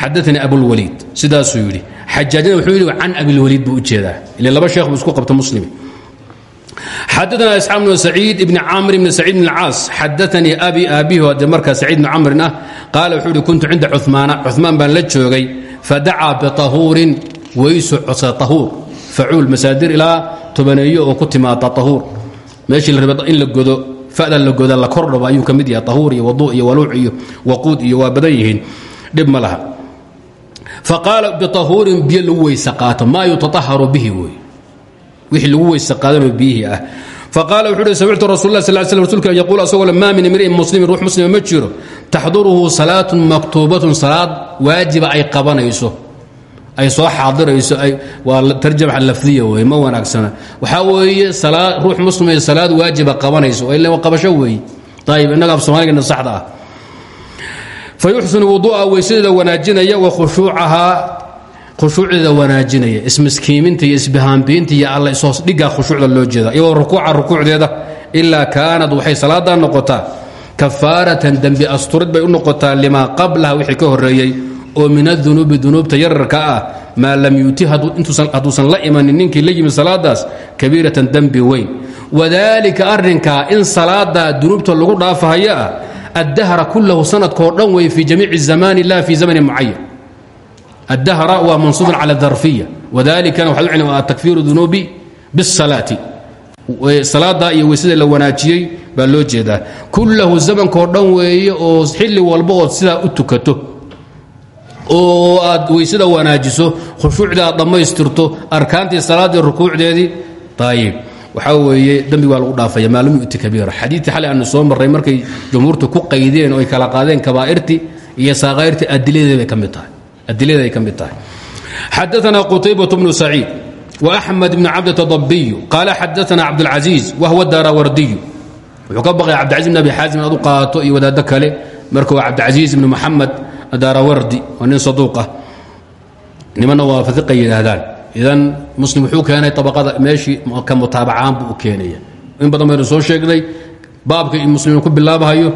xadaanii abulwaliid sidaasuu yidhi. Xajaajna wuxuu yidhi can abilwaliid buu u jeedaa. Ile laba sheekh buu isku qabta muslimi xadaana isxaaq bn saciid ibni camr bn saciid bn caas xadaanii abi aabihi de markaa saciid bn camrin ah qaala wuxuu yidhi kuntu cinda cumaana cumaan baan la joogay fadacaa biطahuurin weysu codsa tahuur. Facuul masaadir ilaa tobaneeyo oo ku timaada tahuur meeshii la raba in la godo fada la goda la kordhabo ayuu ka yahay tahuur iyo wadu iyo waluuc iyo waquud iyo waa badan yihiin. Dhib ma laha. Faqaala biطahuurin biyo lagu weyse qaato maa yutaaharu bihi wey wixii lagu weyse qaadanoo biyihii ah. Faqaala wuxuu uhi samictu rasul lah sal sl rsulka yaquul min imri'in muslimin ruux muslima ma jiro. Taxduruhu salaatun maktuubatun salaad ay qabanayso ay soo xaadirayso waa tarjama lafdiya wey ma wanaagsana. Waxaa weeye ruux muslim salaad waajiba qabanayso ila qabasho weeye. Ayib innaga af soomaaligana saxda ah. Fa yuxsinu wuduu'a weysadeeda wanaajinaya wa khushuucahaa khushuucdeeda wanaajinaya. Ismiskiiminta iyo isbahaambiinta iyo alla ishoos dhiggaa khushuucda loo jeeda iyagoo rukuuca rukuucdeeda ilaa kaanad waxay salaadaa noqotaa kafaaratan dembi asturid bay u noqotaa qablaha wixii ka horeeyey oo min adunuubi dunuubta yararka ah maa lam yuuti hadduusan la imanin ninkii la yimi salaadaas kabiiratan dembi weyn. Wadaalika arrinkaa in salaadaa dunuubta lagu dhaafahayo ah addahra kullahu sanadkoo dhan wey fii jamiici zamani la fii zamanin mucayan addahra waa mansuubun cala darfiya. Wadaalikana waxaa u celin takfiiru dunuubi bisalaati salaada iyo weysada la wanaajiyey baa loo jeedaa. Kullahu zamankoo dhan weeye oo xilli walba ood sidaa u tukato oo aad weysada wanaajiso khushuucda aad dhammaystirto arkaantii salaaddii rukuucdeedii ayib waxaa weeye dembi waa lagu dhaafaya maalum yu'ti kabiira xadiidkii xalay aanu soo marray markay jumhuurtu ku qaydeen oo ay kala qaadeen kabaa'irtii iyo saaqayrtii adiladeeday ka mid tahay adiladeed ay ka mid tahay xadaثna qutaybaة bnu saciid وأxmed bn cabdة dabiyu qaala xadaثna cabdاlcaزiiz wahwa daarawardiyu wuxuu ka baqaya cabdilcaziz bn abi xaasim inaad u qaato iyo wadaaddo kale marka waa cabdilcaziiz bn moxamed daarawardi waa nin saduuq ah. Nimanna waa yidhaahdaan. Idan muslim wuxuu keenay abaqada meeshii ka mutaabacaan buu u in badan baynu soo sheegnay baabka muslim ku bilaabahayo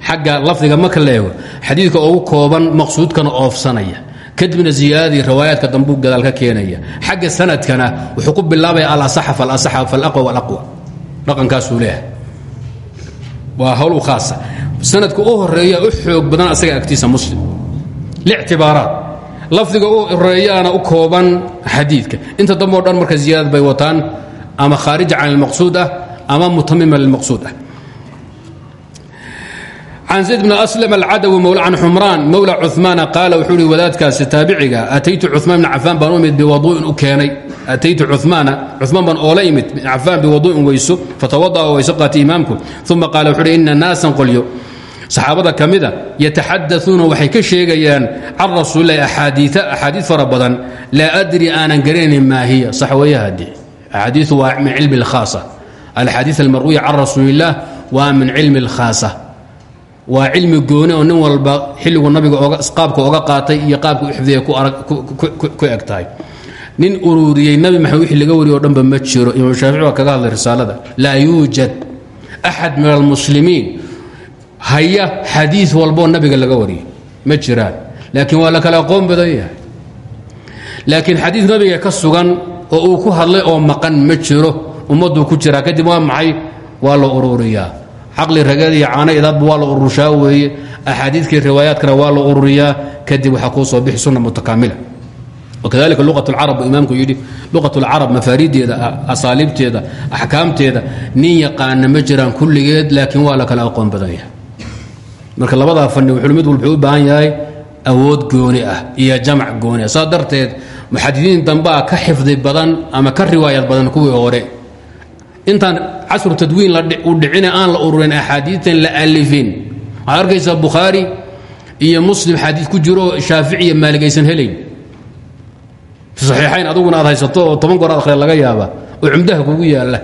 xagga lafdiga marka la xadiidka ugu kooban maqsuudkana oofsanaya. Kadibna ziyaadadii riwaayaadka dambuu gadaal ka keenaya. Xagga sanadkana wuxuu ku bilaabaya alasaxa falasaxa falaqwa walaqwa dhaqankaasuu leeyahay. Waa hawl khaasa sanadka u horreeya u xoog badan asaga agtiisa muslim. Lictibaaraat lafdiga u horeeyaana u kooban xadiidka. Inta dambe dhan marka ziyaadad bay wataan ama khaarija can ilmaqsuud ah ama mutamima lilmaqsuud ah. Can zayd bn aslm alcadawi can xumraan mowla cumaana qaala wuxuu ihi wadaadkaasi taabiciga ataytu cumaan bn cafaan baan u imid biwadu'in u keenay. Ataytu cumaana cumaan baan oola imid. Cafaan biwadu'in weyso fatawada'a weyso qaatay imaamku. Uma qaala wuxuu uhi ina naasan qolyo saxaabada kamida mida yataxadauuna waxay ka sheegayaan can rasuulilahi axaadii fara badan laa adri aanan garanayn maa hiya. Sax weyahadi axaadiiu waa min cilmi اlkhaasa alxaadii almarwiya can rasuulilah waa min cilmi اlkhaasa waa cilmi gooni oo nin walba xilligu nabiga qaabka oga qaatay iyo qaabka uxifdaya ku eg tahay. Nin ururiyey nabi maxamed wixii laga wariyo dhanba ma jiro. Imaam shaafici waa kaga hadlay risaalada. Laa yuujad axad min almuslimiin haya xadii walboo nabiga laga wariyey. Ma jiraan. Laakiin waa la kala aqoon badan yahay. Laakiin xadii nabiga ka sugan oo uu ku hadlay oo maqan ma jiro ummaduu ku jiraa kadib waa maxay? Waa la ururiyaa. Caqli rageed iyo caano idaadba waa la urushaa weeye. Axaadiidkii riwaayaadkana waa la ururiyaa. Kadib waxaa kuu soo bixi sunna mutakaamila. Wakadalika luqat اlcarab buu imaamku yidhi luqat اlcarab mafaarideeda asaaliibteeda axkaamteeda nin yaqaana ma jiraan kulligeed laakiin waa la kala aqoon badan yahay marka labadaa fani wuxuu mid walba u baahan yahay awood gooni ah iyo jamac gooni ah. Saas darteed dambaa ka xifdi badan ama ka riwaayad badan kuwii hore. Intaan casru tadwiin u dhicine aan la ururin axaadiitan la alifin. Waxaad arkaysaa iyo muslim xadiid ku jiro shaafici iyo maalig helayn. Saxiixayn aduguna aad haysato toban goor aad akhriya laga yaaba oo cumdaha kugu yaalla.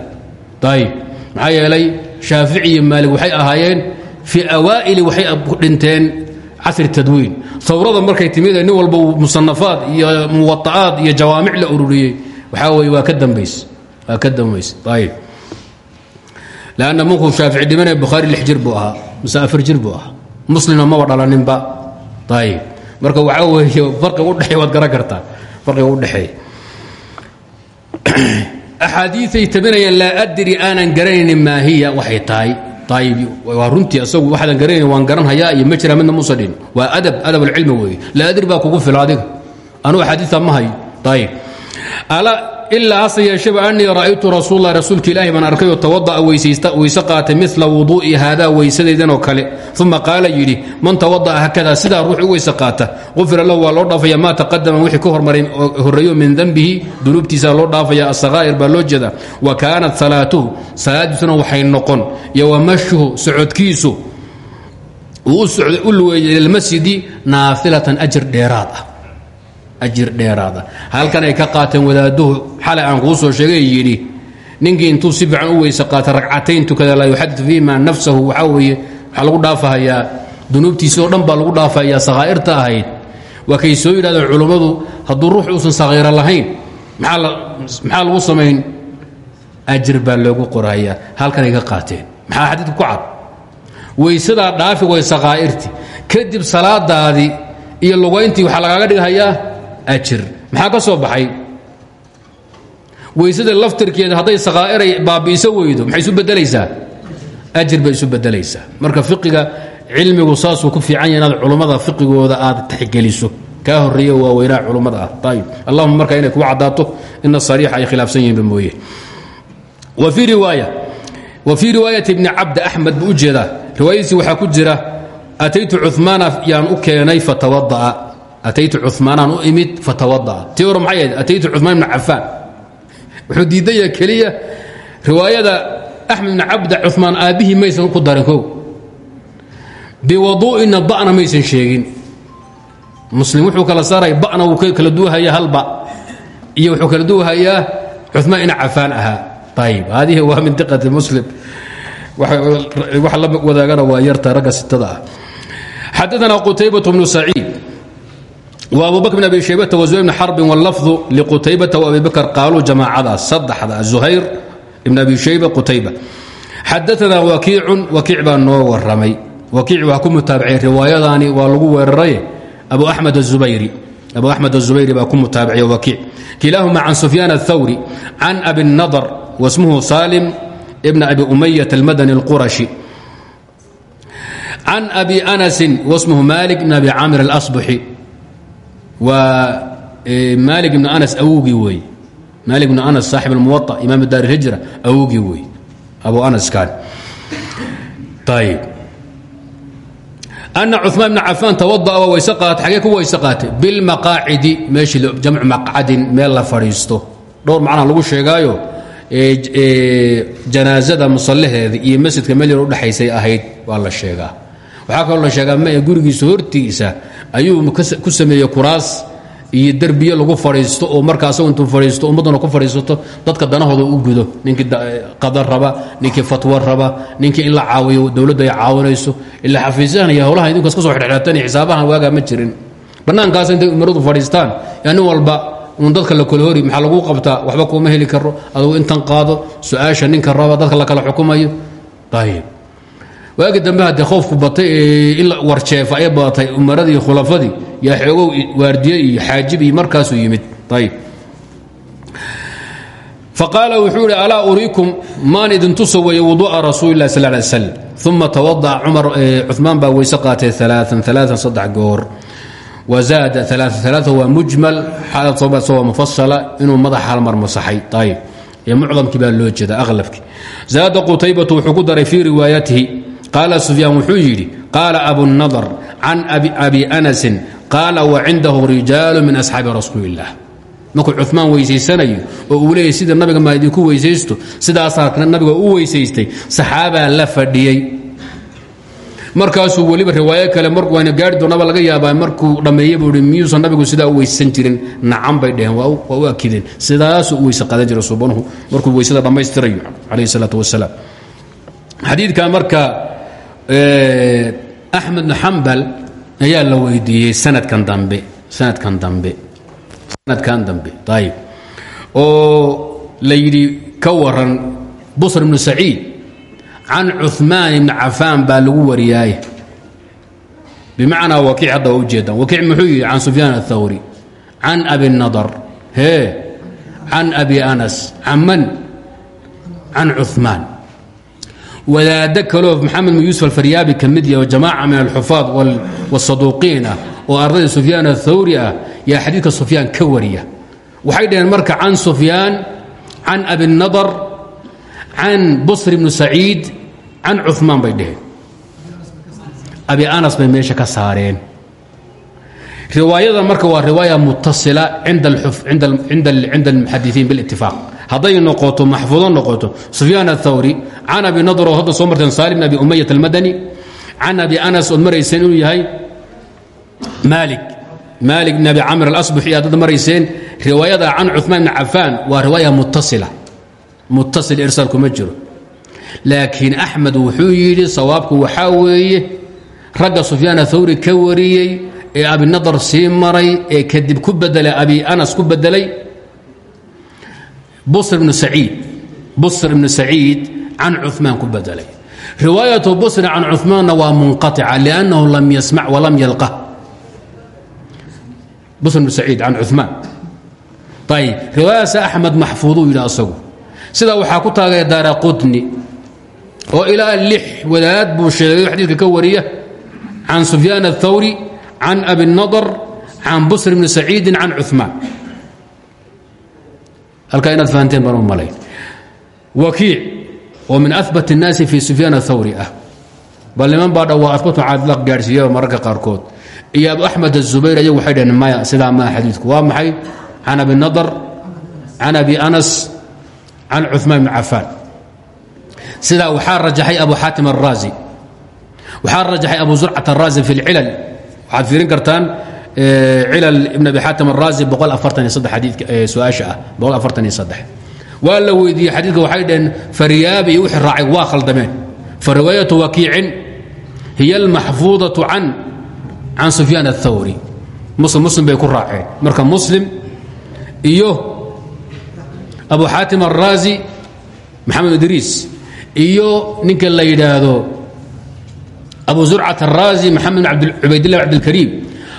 Ayib maxaa yeelay shaafici iyo maalig waxay ahaayeen fii awaa'ili waxay dhinteen casri tadwiin. Tawrada markay timid nin walba musanafaad iyo muwaa'aad iyo jawaamic la ururiyey waxaa weye waa ka dambays waa ka dambays. Ayib. Lanna markuu shaafici dhimanaya bukhaari lix jir buu ahaa mise afar jir buu ahaa. Muslimna maba dhalaninba ayib. Marka waxaa weeye farqiga udhexeey waad garan kartaa. Farqiga udhexeeya axaadiiay tabinayaan laa adri aanan garanaynin maa hiya waxay tahay waa runtii asagu waxaadan garanayn waan garanhayaa iyo ma jira midna muusa dhin. Waa adab adab alcilmi weeye. Laa adri baa kugu fila adiga. Anugu axaadiita ma hayo ayib ilaa hase yeesheba anii ra'aytu rasuullah rasuulka ilaahi baan arkay oo tawada'a weyse qaatay mila wuduu'i haadaa weysadaydan oo kale uma qaala yidhi man tawada'a hakadaa sidaa ruux u weyse qaata lahu waa loo dhaafaya maa taqadama wixii ka horreeyo min denbihi dunuubtiisa loo dhaafaya asakaa'ir baa loo jeeda wa kaanat salaatuhu salaadiisuna waxay noqon iyo wa mashuhu socodkiisu uu u luweeyey ilmasjidi naafilatan ajir dheeraad ah ajir dheeraada. Halkan ay ka qaateen wadaaduhu xalay aan kuu soo sheegay yidhi ninkii intuu si fiican u weyse qaata ragcatayn tukada laa yuxadid fiihima nafsahu. Waxaa weeye waxaa lagu dhaafahayaa dunuubtiisi oo dhan baa lagu dhaafahayaa sakhaa'irta ahayd. Waa kay soo yidhahdeen culummadu hadduu ruux uusan sakhiiro lahayn maxaa lagu samayn ajir baa loogu qorayaa. Halkanay ka qaateen. Maxaa xadiidku ku cad? Weysadaa dhaafi way sakaa'irti kadib salaadaadii iyo lugayntii waxaa lagaaga dhighayaa ajir. Maxaa ka soo baxay? Weysada laftirkeeda hadday sakaa'iray baabi'iso weydo maxay isu bedelaysaa ajir bay isu bedelaysaa marka fiqiga cilmigu saasuu ku fiican yahay inaad fiqigooda aad taxgeliso kaa horreeya waaweynaa culummada ah. Ayib allahuma marka inay kugu caddaato ina sariixa ay khilaafsan yihiinba mooye. Wa fii riwaaya wa fii riwaayati ibni cabd axmed buu u jeedaa. Riwaayadiisii ku jira ataytu cumaana yaan u keenay fatawada'a ataytu cumaanaan u imid fatawada'a tii hore maxay ahayd ataytu cumaan ibna cafaan wuxuu diidaya keliya riwaayada axmed ibn cabda cumaan aabbihii maysan ku darin kow biwadu'ina ba'na maysan sheegin muslim wuxuu kala saaray ba'na wuu kala duuhayaa halba iyo wuxuu kala duuhayaa cumaan ina cafaan ahaa ayib haadihi waa min diqati muslim wax la wadaagana waa yarta ragga sitada ah xadaana qutaybaة bnu saciid abu bkr bn abi shaybata wazuhayr bn xarbin wlafdu liqutaybata waabi bakr qaaluu jamaacadaas saddexda zuhayr ibn abi shayba qutayba xadaanaa wakiicun wakiic baa noo waramay wakiic waa ku mutaabacay lagu weeraray abu axmed azubayri abu axmed azubayri baa ku mutaabacay wakiic kilaahuma can sufyaan athawri can abi nadr wasmuhu salim ibn abi umayat almadani اlqurashi can abi anasin wasmuhu malik ibn abi caamir اlasbaxi waa maalik ibn anas awogii wey maalik ibn anas saaxib almuwaطa imaam daar hijra awogii wey abu anaskan ayb ana cuثmaan bn cafaan tawada'a waa wayse qaatay xagee ku wayse qaatay. Bilmaqaacidi meeshii jamcu maqcadin meel la fadhiisto. Dhowr macnaa lagu sheegaayo janaazada musallaheeda iyo masjidka meel yar udhexaysay ahayd waa la sheegaa. Waxaa kaloo la sheegaa ma gurigiisa hortiisa ayuu ku sameeyey kuraas iyo derbiye lagu fadhiisto oo marka asagu intuu fadhiisto ummadduna ku fadhiisato dadka danahooda u gudo. Ninkii qadar raba ninkii fatwo raba ninkii in la caawiyo dowladdu ay caawinayso ilaa xafiisyahan iyo howlaha idinkaas ka soo xidhxidhatan iyo xisaabahan waagaa ma jirin. Bannaankaas intay umaradu fadhiistaan yaa walba uun dadka la kala hori maxaa lagu qabtaa? Waxba kuma heli karo adugu intan qaado su'aasha ninka raba dadka la kala xukumayo. Ayib waagi dambe haddee khoofku batay ee in warjeefa ay badatay umaradii khulafadii yaa xoogow waardiye iyo xaajib iyo markaasuu yimid. Ayb faqaala wuxuu idhi alaa uriikum maan idin tuso weeye wuduu'a rasuuli lah sal lay slam uma tawada'a cumar cumaan baa weyse qaatay alaaan alaaan saddex goor. Wazaada alaaa alaaa waa mujmal xaalad soobaad waa mufasala inuu madaxa halmar masaxay. Ayb ee mucdamkii baa loo jeeda aqlabkii. Zaada qutaybatu wuxuu ku daray fii riwaayatihi qaala sufyaan wuxuu yidhi qaala abunadar can abi anasin qaala wacindahu rijaalu min asxaabi rasuuli illah markuu cumaan weysaysanayo oo uu leeyay sida nabiga maa idinku weysaysto sidaasaa nabiga u weysaystay saxaabaa la fadhiyey markaasuu weliba riwaayo kale wayna gaari doonaba laga yaabaa markuu dhammeeye buu i miyuusan nabigu sidaa u weysaysan jirin. Nacan bay dheheen waa u akideen. Sidaasuu u weyse qaadan jira subanuhu markuu weysada dhammaystirayo calayh salaatu wasalaam xadiidkan marka axmed bn xambal ayaa la weydiiyey sanadkan dambe sanadkan dambe sanadkan dambe ayib oo la yidhi ka waran busr ibnu saciid can cuثmaan ibni cafaan baa lagu wariyaaye bimacnaa wakiic hadda waa ujeedaan wakiic muxuu yidhi can sufyaan aلthawri can abi nadar hee can abi anas can man can cuثmaan wadaado kaloo maxamed bin yuusuf alfaryaabi ka mid yahay oo jamaaca min alxufaad wاsaduuqiin ah oo ardayda sufyaan aلthawri ah yaa xadiidka sufyaan ka wariya. Waxay dhaheen marka can sufyaan can abi nadar can busr ibnu saciid can cumaan bay dheheen abi anas bay meesha ka saareen. Riwaayada marka waa riwaaya mutasila cinda almuxadiiin bilitifaaq hadday noqoto maxfuudo noqoto. Sufyaan aلthawri can abi nadr oo hadda soo marteen salim bn abi umayat almadani can abi anas ood marayseen inuu yahay maalik. Maalik bn abi camr alasbuxi aad marayseen. Riwaayada can cuثmaan bn cafaan waa riwaaya mutasila muttasil irsaal kuma jiro. Laakiin axmed wuxuu yidhi sawaabku waxaa weeye ragga sufyaan athawri ka wariyey ee abinadar sii maray ee kadib ku bedelay abi anas ku bedelay busr ibnu saciid busr ibnu saciid can cumaan ku bedelay riwaayatu busri can cumaanna waa munqaطica liannahu lam yasmac walam yalqa busr ibnu saciid can cumaan ayb riwaayadaas axmed maxfuuduu yidhi asagu sidaa waxaa ku taagaya daara qutni oo ilaa lix wadaad buu sheegay xadiidka ka wariya can sufyaan الthawri can abi الnadr can busr bni saciidi can cumaan halkaa inaad fahanteen baan u malayn wakiic oo min abat الnaasi fi sufyaan الthawri ah bal niman baa dha waa abatu caadilaq gaadhsiiyaba mararka qaarkood iyo abu axmed الzubayr ayagu waxay dhaheen maya sidaa maa xadiidku waa maxay can abi nadr can abi anas can cuثmaan bn cafaan sidaa waxaa rajaxay abu xaatim الraazi waxaa rajaxay abu zurcat الraazi fi اlcilal waxaad fiirin kartaan cilal ibn abi xatim araazi su'aasha ah waa la weydiiyey xadiidka waxay dhaheen fariyaabi iyo wixii raacay waa khaldameen. Fariwaayatu wakiicin hiya almaxfuudatu can can sufyaan athawri muslim muslim bay ku raaceen. Marka muslim iyo abu xaatim araazi maxamed idriis iyo ninka la yidhaahdo abu zurcat araazi maxamed cubaydillah abdilkariim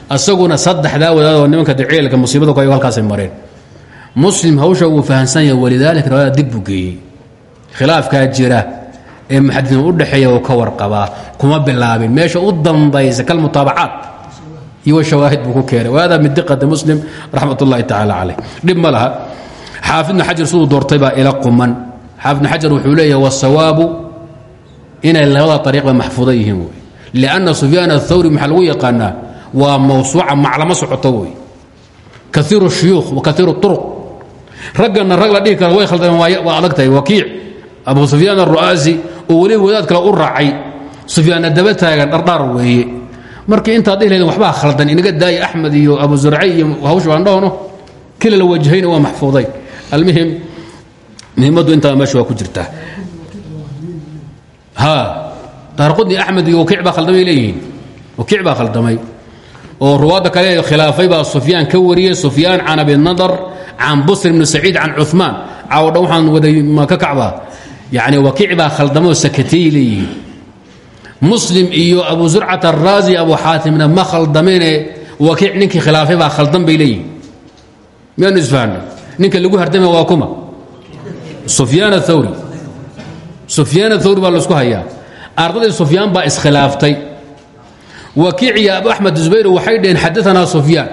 asaguna saddexdaa wadaadoo nimanka diciilka musiibada ku ay halkaasay mareen. Muslim hawsha wuu fahamsan yahay walidaalika riwaayada dib buu geeyey. Khilaafkaa jira ee muxadiin u dhexeeya uu ka warqabaa kuma bilaabin. Meesha u dambaysa kalmutaabacaat iyo shawaahid buu ku keenay. Wahada min diqati muslim raxmat ullahi tacaala caleyh dhib ma laha. Xaafidna xajar siduu doortay baa ila quman. Xaafidna xajar wuxuu leeyahay wasawaabu inay labada ariiqba maxfuuda yihiin. Wey lianna sufyaan athawri maxaa lagu yaqaanaa waa mawsuuca maclamo socoto wey kaiiru shuyuukh wa kaiiru uruq raggana rag la dhihi kara way khaldameen waa adag tahay wakiic. Abu sufyaan aru'aasi oo weliba wadaad kale u raacay. Sufyaanna daba taagan dhardhaar weeye. Markii intaad dhihi lahdeen waxbaa khaldan inaga daaya axmed iyo abu zurcay iyo hawsha aan dhahno kila la wajahayna waa maxfuuday. Almuhim muhimaddu intaa meesha waa ku jirtaa. Ha daarqudni axmed iyo wakiic baa khaldamay leeyihiin. Wakiic baa khaldamay oo ruwaadda kale khilaafay baa sufyaan ka wariyey sufyaan can abinadar can busr bni saciid can cumaan caawo dhan waday ma ka kacbaa yacni wakiic baa sakatiyey leeyihiin muslim iyo abu zurcat araazi abu xaatimna ma khaldamine wakiic ninkii khilaafay baa khaldan bay leeyihiin miyaanu ninka lagu hardama waa kuma. Sufyaan athawri sufyaan athawri baa la isku hayaa. Ardadii sufyaan baa iskhilaaftay wakiic iyo abu axmed zubayr waxay dhaheen xadaanaa sufyaan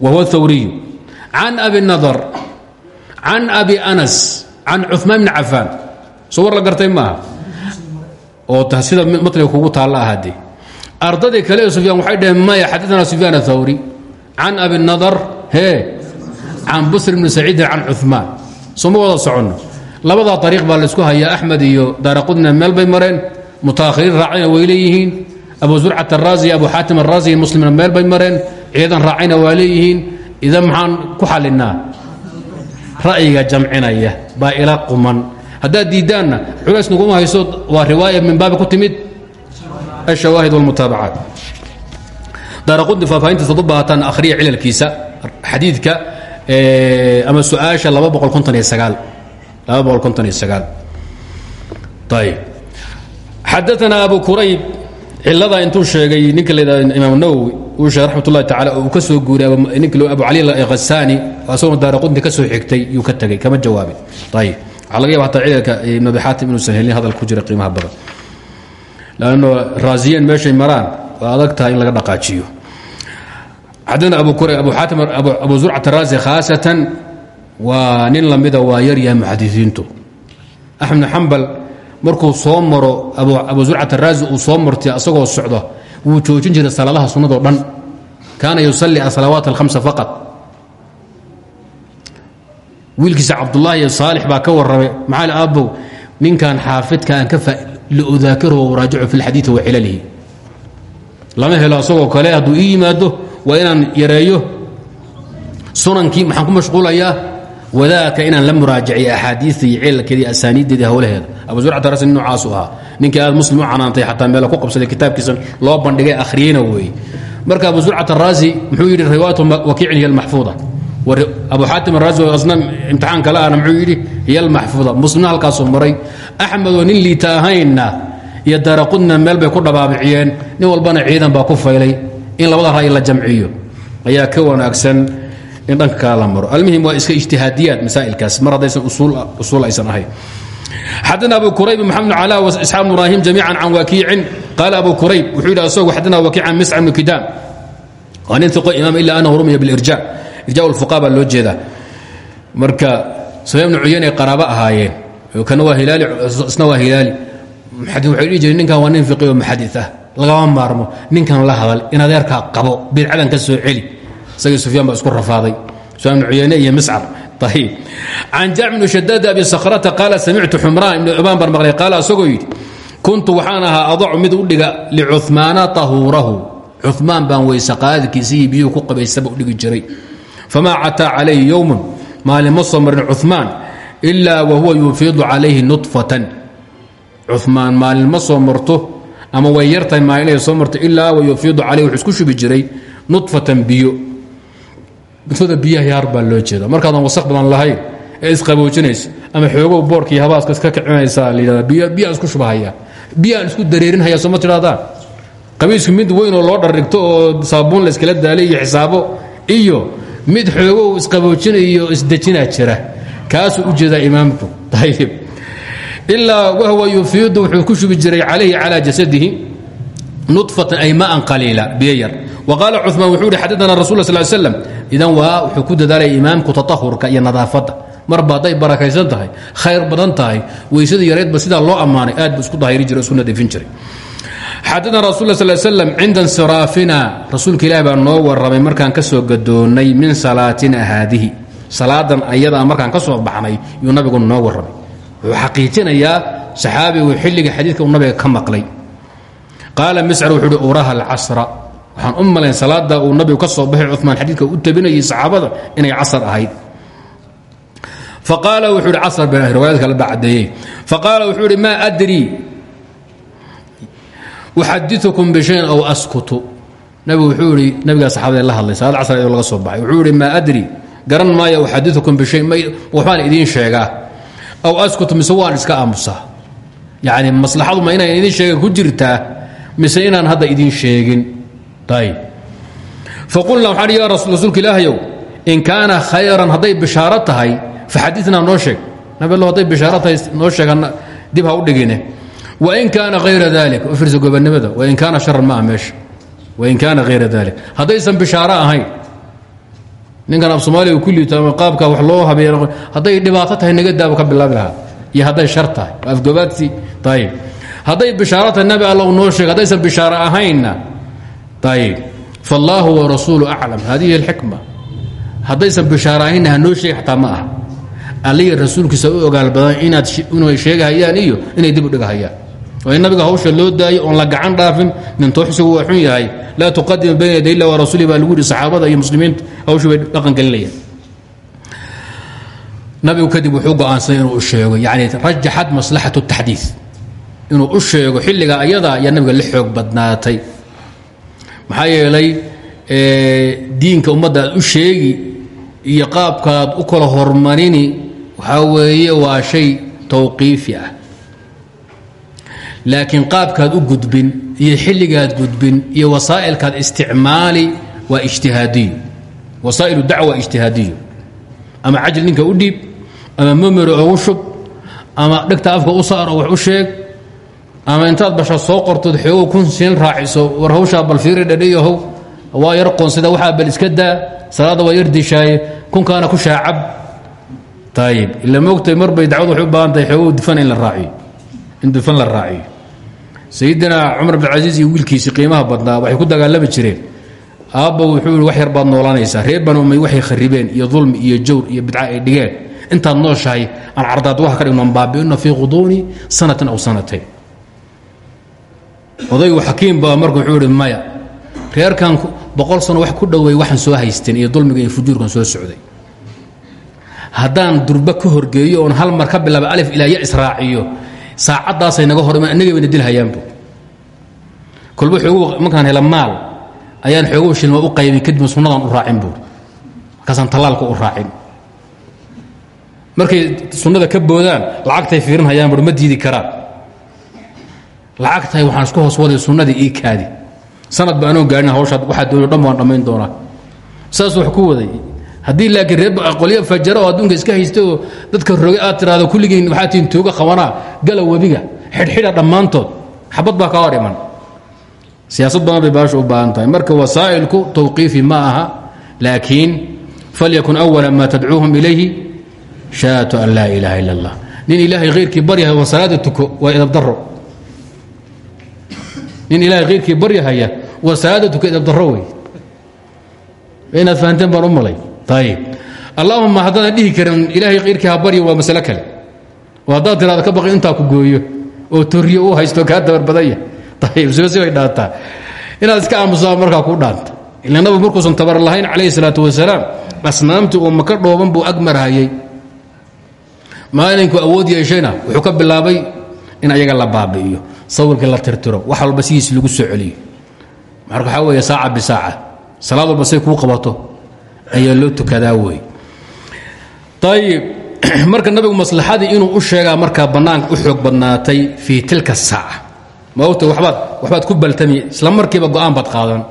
wa huwa thawriyu can abi nadar can abi anas can cuثmaan bni cafaan. Soo war la gartay maaha? Oo sida matliga kugu taalla ahade ardadii kale ee sufyaan waxay dhaheen maya xadaanaa sufyaan athawri can abi nadar hee can busr bni saciidin can cuثmaan soo ma wada soconno. Labadaa ariiq baa laysku hayaa axmed iyo daaraqudna meel bay mareen mutaahiriin raacayna way leeyihiin abu zurcat araazi abu xaatim araazi muslimna meel bay mareen ciidan raacayna waa leeyihiin idan maxaan ku xalinnaa? Ra'yiga jamcinaya baa ila quman. Haddaad diiddaanna culays naguma hayso waa riwaaya min baabi ku timid ashawaahid wاlmutaabacaat daaraqudni faahfaahintiisa ad u baahataan akhriya cilalkiisa xadiidka ama su'aasha ayb xadaana abu kurayb cilada intuu sheegay ninka la yidhahdo imaam nawowi uu sheegay raxmat ullahi tacala uu ka soo guuriyay ninka abu cali khasaani asagoo daaraqudni ka soo xigtay yuu ka tegey kama jawaabin. Ayib waxaa laga yaba hataa cilalka ibn abi xaatim inuusan helin hadal ku jira qiimaha badan. Lanno raasiyan meeshay maraan waa adag tahay in laga dhaqaajiyo. Xadana abu kurayb abu xaatim abu zurcat araasi khaasatan waa nin lamida waa yaryahay muxadisiintu. Axmed xambal markuu soo maro abu zurcat araazi uu soo martay asagoo socda wuu joojin jiray salaadaha sunnadoo dhan. Kaana yusalli asalawaat alhamsa faqad wiilkiisa cabdulaahi iyo saalix baa ka warramay maxaa aabbow ninkan xaafidka aan ka laudaakirhu waraajicu fi lxadiidi wa cilalihi lama helo asagoo kale hadduu ii yimaado inaan yareeyo sunankii maxaan ku mashquulayaa wadaadka inaan la muraajaciyo axaadiista iyo cilalkeeda iyo asaaniiddeeda howlaheeda abu zurcat arasi noocaasu ahaa. Ninkii aad muslim u canaantay xataa ku qabsaday kitaabkiisa loo bandhigay akhriyeyna weeye marka abu zurcat araasi muxuu yidhi riwaayatu wakiicin hiy almaxfuuda abu xaatim araasi asna imtixaan kale ahna muxuu yidhi hiy almaxfuuda muslimna halkaasuu maray axmed oo nin liita ahaynna iyo daraqudna meel bay ku dhabaabiciyeen. Nin walbana ciidan baa ku faylay. In labada ra'y la jamciyo ayaa ka wanaagsan in dhanka la maro. Almuhim waa iska ijtihaadiyaad masaa'ilkaas. Mar haddaysan usuul aysan ahayn. Xadana abu kurayb maxamed cala isxaaq bn ibrahim jamiican can wakiicin qaala abu kurayb wuxuu yidhi asagu xadana wakiic can misca bnu kidaam nin iqo imaam ila anahu rumiya bilirja irja. Lfuqa baa loo jeedaa. Marka sufyaan bnu cuyane qaraabo ahaayeen. Kana waa hilaali isna waa hilaali. Waxay dhihi jireen ninkan waa nin fiqi oo muxadis ah. Lagama maarmo. Ninkan la hadal. In adeerkaa qabo. Bidcadan ka soo celi isagii sufyaan baa isku rafaaday sufyaan bnu cuyane iyo miscar ayib can jacm bni shadaad abi sakrata qaala samictu xumraan ibni cubaan baan maqlay qaala asagoo yidhi kuntu waxaan ahaa adacu mid u dhiga licumaana tahuurahu cumaan baan weyse qaadkiisii biyuhu ku qabaysaba u dhigi jiray famaa cataa calayhi yowmun maalin ma soo marin cumaan ilaa wahuwa yufiidu calayhi nudfatan cumaan maalin ma soo marto ama way yartahay maalin inay soo marto ilaa wa yufiidu calayhi wuxuu isku shubi jiray nudfatan biyo nudfada biyaha yaar baa loo jeeda markaadan wasaq badan lahayn ee isqaboojinaysa ama xoogow boorka iyo habaaska iska kicinaysaa la yidhahda biyo biyaan isku shubahaya. Biyaan isku dareerinhaya sooma tidhahdaan? Qamiisku mid weyn oo loo dharrigto oo saabuun la iskala daalay iyo xisaabo iyo mid xoogow isqaboojinayo isdejinaa jira. Kaasuu u jeedaa imaamku. Ayib ilaa wahwa yufiidu wuxuu ku shubi jiray calayhi calaa jasadihi nudfatan ay maan qaliila biyo yar wa qaala cumaan wuxuu ihi xadadana rasul sl slam idan waa wuxuu ku dadaalaya imaamku tatahurka iyo nadaafadda. Marba hadday barakaysan tahay khayr badan tahay weysada yareedba sidaa loo ammaanay aad bu isku dahiri jira isku nadiifin jiray. Xadana rasul sl slam cinda insiraafina. Rasuulka ilahi baa noo warramay markaan ka soo gadoonnay min salaatina haadihi salaadan ayadaa markaan ka soo baxnay yuu nabigu noo warramay. Wuxuu xaqiijinayaa saxaabigu xilliga xadiidka uu nabiga ka maqlay. Qaala miscar wuxuu uhi uraha alcasra waxaan u malayn salaada uu nabigu ka soo baxay cumaan xadiidka u tabinayay saxaabada inay casar ahayd. Faqaala wuxuu ihi casar been riwaayad kale baa caddeeyey faqaala wuxuu ihi maa adrii uxadiukum bishayin aw askutu. Nabigu wuxuu ihi nabigaa saxaabada la hadlay salaad casr iyadoo laga soo baxay. Wuxuu ihi maa adri garan maayo uxadiukum bishayin waxbaan idiin sheegaa. Aw askutu mise waan iska aamusaa? Yacni maslaxadu ma inaan idiin sheega ku jirtaa mise inaan hadda idiin sheegin faqulnaa waxaan ya rasuulka ilaahyow in kaana khayran hadday bishaaro tahay faxadinaa noo sheeg. Nabi allo hadday bishaaro tahay noo sheega dib ha u dhigine. Wain kaana hayra dalik u fiirsa gobannimada wain kaana sharan ma ah meesha wain kaana hayra dalik haddaysan bishaaro ahayn ninkan af soomaaliga ku liito ama qaabka wax loo habeeya hadday dhibaato tahay naga daabo ka bilaabi lahaa. Iyo hadday shar tahay afgobaadsi ayib hadday bishaaro tahay nabi alla noo sheeg haddaysan bishaaro ahaynna faallaahu warasuulu aclam hadihi alxikma haddaysan bishaaro ahaynna ha noo sheeg xataa ma aha alliya rasuulkiisa u ogaal badan inay sheegahayaan iyo inay dib u dhigahayaan waa in nabiga hawsha loo daayo oon la gacan dhaafin nin tooxsigu waa xun yahay laa tuqadima bayna yaday illah wa rasuuli baa lagu yidhi saxaabada iyo muslimiinta hawshu bay dhaqan gelinayaan nabigu kadib wuxuu go'aansaday inuu sheego yani rajaxat maslaxatu taxdiid inuu u sheego xilliga ayadaa ayaa nabiga la xoog badnaatay maxaa yeelay diinka ummadda aad u sheegi iyo qaabkaad u kala hormarini waxaa weeye waa shay tawqiifi ah. Laakiin qaabkaad u gudbin iyo xilligaad gudbin iyo wasaa'ilkaad isticmaali waa ijtihaadiyo wasaa'ilu dacwa ijtihaadiyo ama cajl ninka u dhiib ama memori ogu shub ama dhegta afka u saaro wax u sheeg ama intaad basha soo qortood xoogo kun siin raaciso war hawshaa bal fiiri dhadhiyahow. Waa yar qoonsida waxaa bal iska daa salaadda waa yar dishaaye kunkaana ku shaacab. Ayib ila moogtay mar bay dacwad waxay u baahan tahay xoogo in la raaciyo. In dufan la raaciyo. Sayidina cumar bncaziiz iyo wiilkiisii qiimaha badnaa waxay ku dagaalami jireen. Aabba wuxuu wax yar baad noolanaysaa. Reer umay waxay kharibeen iyo dulmi iyo jawr iyo bidca ay dhigeen. Intaad nooshahay aan cardaad wax ka dhigno baabi'ino fii quduuni sanatan aw sanatayn odaygu xakiim baa marka wuxuu yidhi maya reerkan boqol sano wax ku dhoweey waxaan soo haysteen iyo dulmiga iyo fujuurkan soo socday. Haddaan durba ka horgeeyo oon hal mar ka bilaaba alif ilaa ya israaciyo saacaddaasay naga hor imaan annagay bayna dilhayaanbu kolba xoogu markaan hela maal ayaan xoogow shilma u qaybin kadibna sunnadan u raacin buuri markaasaan tallaalka u raacin. Markay sunnada ka boodaan lacagtay fiirinhayaan bur ma diidi karaan lacagtahay waxaan isku hoos waday sunnadii ii kaadi. Sanad ba anoo gaadhin hawshaad waxaa doonyo dhan baan dhammayn doonaa. Saas wax ku waday. Haddii laakiin reer qolyo fajara oo adduunka iska haysta oo dadka roge aad tiraahdo kulligiin waxaa tihin tuuga qabanaa gala webiga xidhxidha dhammaantood. Xabad baa kaa hor iman. Siyaasad badan bay baasha u baahan tahay. Marka wasaa'ilku tawqiifi ma aha laakiin falyakun awala ma tadcuuhum ilayhi shahaadatu an laa ilaaha ila allah. Nin ilaahay khayrkii baryahay waa salaada tuko waa edabdaro nin ilaahay khayrkii baryahaya waa salaada tuko edabdaro wey inaad fahanteen baan u malay. Ayib allahuma haddaadan karin ilaahay khayrkii ha barya waa masale kale. Oo haddaad tiraada ka baqi intaa ku gooyo oo toriyo u haysto kaa dabar badanya ayib sibasi bay dhaantaa. Inaad iska aamusaa markaa kuu dhaanta ila nabigu markuusan tabar lahayn calayhi salaatu wasalaam asnaamtii uu maka dhooban buu ag marhayay maalinku awood yeeshayna? Wuxuu ka bilaabay in ayaga la baabi'iyo sawirkii la tirtiro wax walba sidiis lagu soo celiyo marka waxaa weeye saaca bisaaca. Salaad walba say kuu qabato ayaa loo tukadaa wey ayib marka nabigu maslaxadii inuu u sheegaa markaa bannaanka u xoog badnaatay fii tilka saaca. Maogta wabaad waxbaad ku baltami isla markiiba go'aan baad qaadan.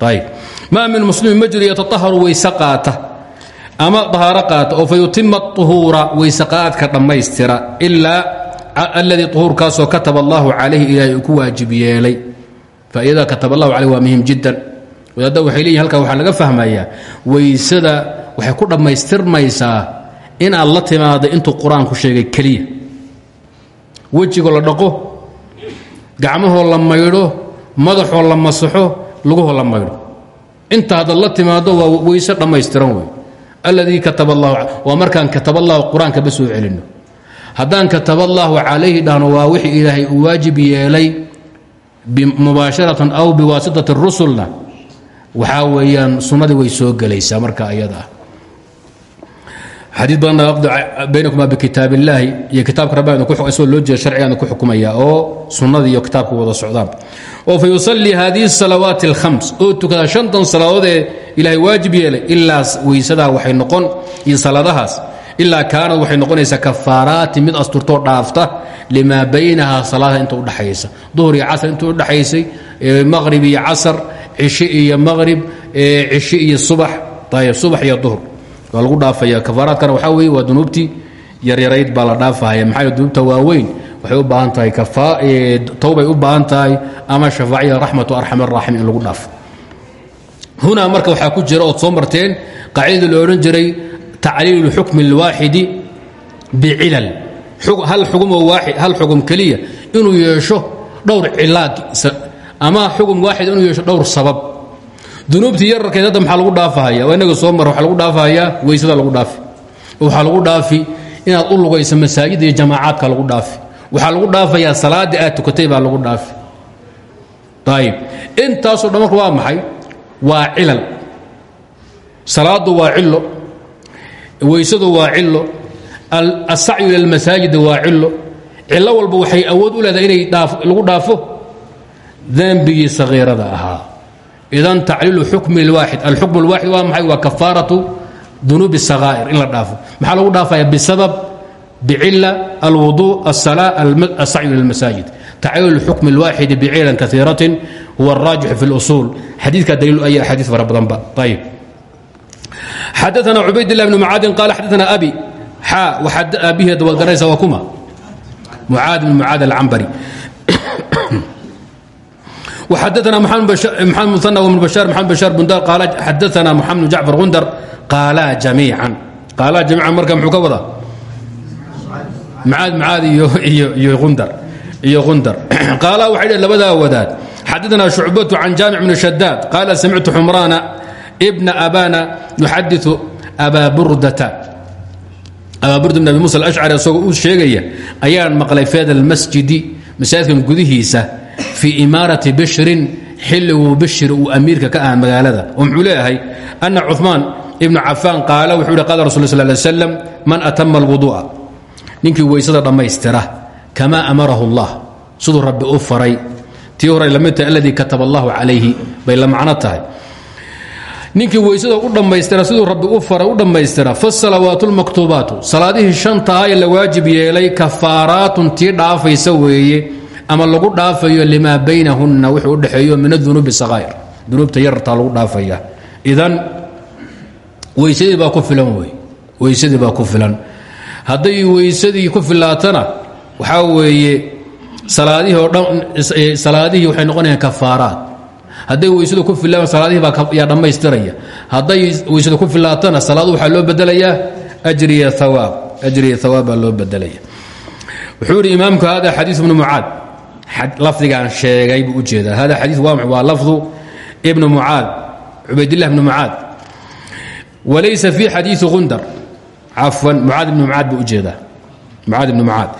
Ayib maa min muslimin ma jiro yataaharu weyse qaata ama dahaaro qaata oo fa yutima uhuura weyseqaadka dhammaystira ilaa aladii uhuurkaasoo kataba allahu calayhi ilaahay uu ku waajib yeelay. Faaidada kataba allahu calayh waa muhiim jiddan. Wadaadda waxay leeyihiin halkaa waxaa laga fahmayaa weysada waxay ku dhammaystirmaysaa inaad la timaada intuu qur'aanku sheegay keliya. Wejigoo la dhaqo gacmahoo la maydho madaxoo la masaxo lugahoo la maydho. Inta haddaad la timaado waa weyse dhammaystiran wey alladii kataba allahu waa markaan kataba allahu qur'aanka ba soo celinno haddaan kataba allaahu calayhi dhahno waa wixii ilaahay uu waajib yeelay mubaasharatan aw biwaasitati rusulna waxaa weeyaan sunnadii way soo gelaysaa marka ayada ah. Xadii badanna aqdu baynakuma bikitaab iyo kitaabka rabbi isagoo loo jeeda sharcigaana ku xukumaya oo sunnadii iyo kitaabka wada socdaan. Oo fa yusallii hadihi salawaati alkhams oo tukada shantan salaadood ee ilaahay waajib yeelay ilaa weysadaa waxay noqon iyo salaadahaas ilaa kaanad waxay noqonaysaa kafaaraati mid asturtoo dhaafta limaa baynaha salaada inta udhaxaysa duhur iyo casr inta udhaxaysay maqrib iyo casar cishi iyo maqrib cishi iyo subax. Ayb subax iyo duhur. Waa lagu dhaafaya kafaaraadkana waxaa weeye waa dunuubtii yaryarayd baa la dhaafahaya maxaa dunuubta waaweyn waxay u baahan tahay towbay u baahan tahay ama shafaaciya raxmatu arxam araaxim lagu dhaafo. Hunaa marka waxaa ku jira ood soo marteen qaacidadii la jiray tacliilu xukmi اlwaaxidi bicilal hal xugumoo waaxid hal xugum keliya inuu yeesho dhowr cilaad ama xugum waaxid inuu yeesho dhowr sabab dunuubtii yararkeed hadda maxaa lagu dhaafahaya waa inaga soo mara waxaa lagu dhaafahayaa weysada lagu dhaafi waxaa lagu dhaafi inaad u lugayso masaajida iyo jamaacaadka lagu dhaafi waxaa lagu dhaafayaa salaaddii aad tukatay baa lagu dhaafi ayib intaasoo dhan marka waa maxay waa cilal salaadu waa cilo waysadu waa cilo asacyu ila masaajid waa cilo cilo walba waxay awood u leedahay inay lagu dhaafo dambigii sagiirada ahaa. Idan tacliilu xukmi lwaaxid alxukm lwaaxid waa maxay? Waa kafaaratu dunuubi sahaa'ir in la dhaafo. Maxaa lagu dhaafaya? Bisabab bicila alwudu asalaa asacyu ila masaajid. Tacliilu xukmi lwaaxidi bicilan kaiiratin huwa araajix fi اlusuul xadiidka daliilu aya axaadiis fara badanba ayb xadaana cubaydlah bn mucaadin qaal xadaana abi xaa aabiheda waad garanaysa waa kuma mucaad bn mucaad alcambari xadaana mxamed muana wmn bashaar mxamed bashaar bundar qaal xadaana moxamed bn jacfar gundar qaalaa jamiican qaalaa jamiican marka muxuu ka wadaa mucaad mucaad iyo gundar iyo gundar qaala waxay dh labadaa wadaad xadaana shucbatu can jaamic bn shadaad qaala samictu xumraana bna abana yuxadiu abaa burdata. Abaa burda bn abi musa alashcari isagoo uu sheegaya ayaan maqlay fi hada almasjidi masaajidkan gudihiisa fii imaarati bishrin xilliguu bishir uu amiirka ka ah magaalada. Oo muxuu leeyahay ana cumaan ibnu cafaan qaala wuxuu rasul sal lay slam man atama alwudu'a? Ninkii weysada dhammaystira kamaa amarahu allah. Siduu rabbi u faray. Tii hore la mid tahay bay la tahay ninkii weysada u dhammaystira siduu rabbi u faray u dhammaystira fasalawaatu lmaktuubaatu salaadihii shantaha ee la waajib yeelay kafaaraatun tii dhaafaysa weeye ama lagu dhaafayo limaa baynahunna wuxuu u dhexeeyo min adunuubi sakaa'ir dunuubta yartaa lagu dhaafaya. Idan weysadii baa ku filan wey weysadii baa ku filan. Hadday weysadii ku filaatana waxaa weeye salaadihii oo dhan salaadihii waxay noqonayaan kafaaraat hadday weysadu ku filaan salaadihii baa yaa dhammaystiraya. Hadday weysadu ku filaatana salaadu waxaa loo bedelayaa? Ajriya hawaab ajriya hawaab baa loo bedelaya wuxuu yidhi imaamku hada xadiiu ibnu mucaad. Lafdigaan sheegay buu u jeedaa hada xadii waa waa lafdu ibnu mucaad cubaydillah ibnu mucaad. Walaysa fi xadiii gundar cafwan mucaad ibnu mucaad buu u jeedaa mucaad ibnu mucaad.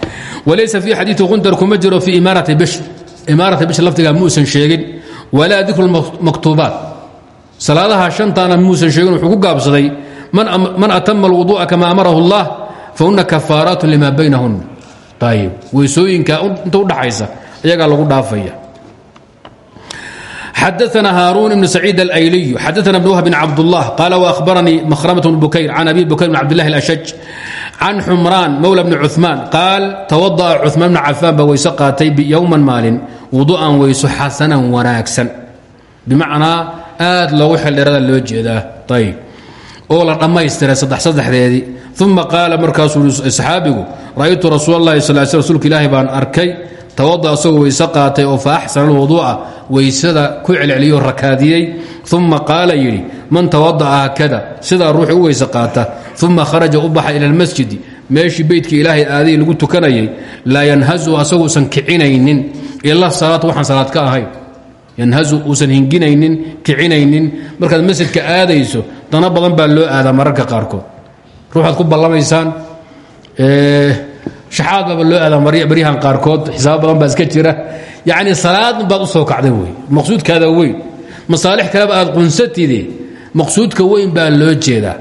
Walaysa fi xadiii gundar kuma jiro fi imaarati bishr. Imaarati bishr lafdigaa muusan sheegin walaa dikru maktuubaat. Salaadaha shantaana muusan sheegin wuxuu ku gaabsaday man atama alwuduu'a kama amarahu allah fahuna kafaaraatun lima baynahunna ayib weysooyinka inta u dhaxaysa ayagaa lagu dhaafaya. Xadana haaruun ibn saciid alayliyu xadana bn wahb bn cabdullah qaala waahbaranii mahramaة bn bukayr can abi bukayr bn cabdillahi اlashaj can xumraan mowla bni cumaan qaal tawada'a cumaan bni cafaan baa weyse qaatay yowman maalin wudu'an weyso xasanan wanaagsan bimacnaa aad loogu xeldheerada loo jeedaa ayb oo la dhammaystiray saddex saddexdeedii uma qaala markaasuu saxaabigu ra'aytu rasuul allahi sal l rsulka ilaahi baan arkay tawada'a isagoo weyse qaatay oo fa axsana alwudu'a weysada ku celceliyoo rakaadiyey uma qaala yidhi man tawada'a haakada sidaa ruuxi u weyse qaata uma kharaja u baxa ila almasjidi meeshii beytka ilaahay aadayy lagu tukanayay laa yanhazu asaguusan kicinaynin ila salaad waxaan salaad ka ahayn yanhazu uusan hinginaynin kicinaynin markaad masjidka aadayso dana badan baa loo aadaa mararka qaarkood ruuxaad ku ballamaysaan shaxaad baaba loo aadaa baryahan qaarkood xisaabo badan baa iska jira yacni salaad baad soo kacday wey maqsuudkaada weyn masaalix kaleba aad qunsatide maqsuudka weyn baa loo jeedaa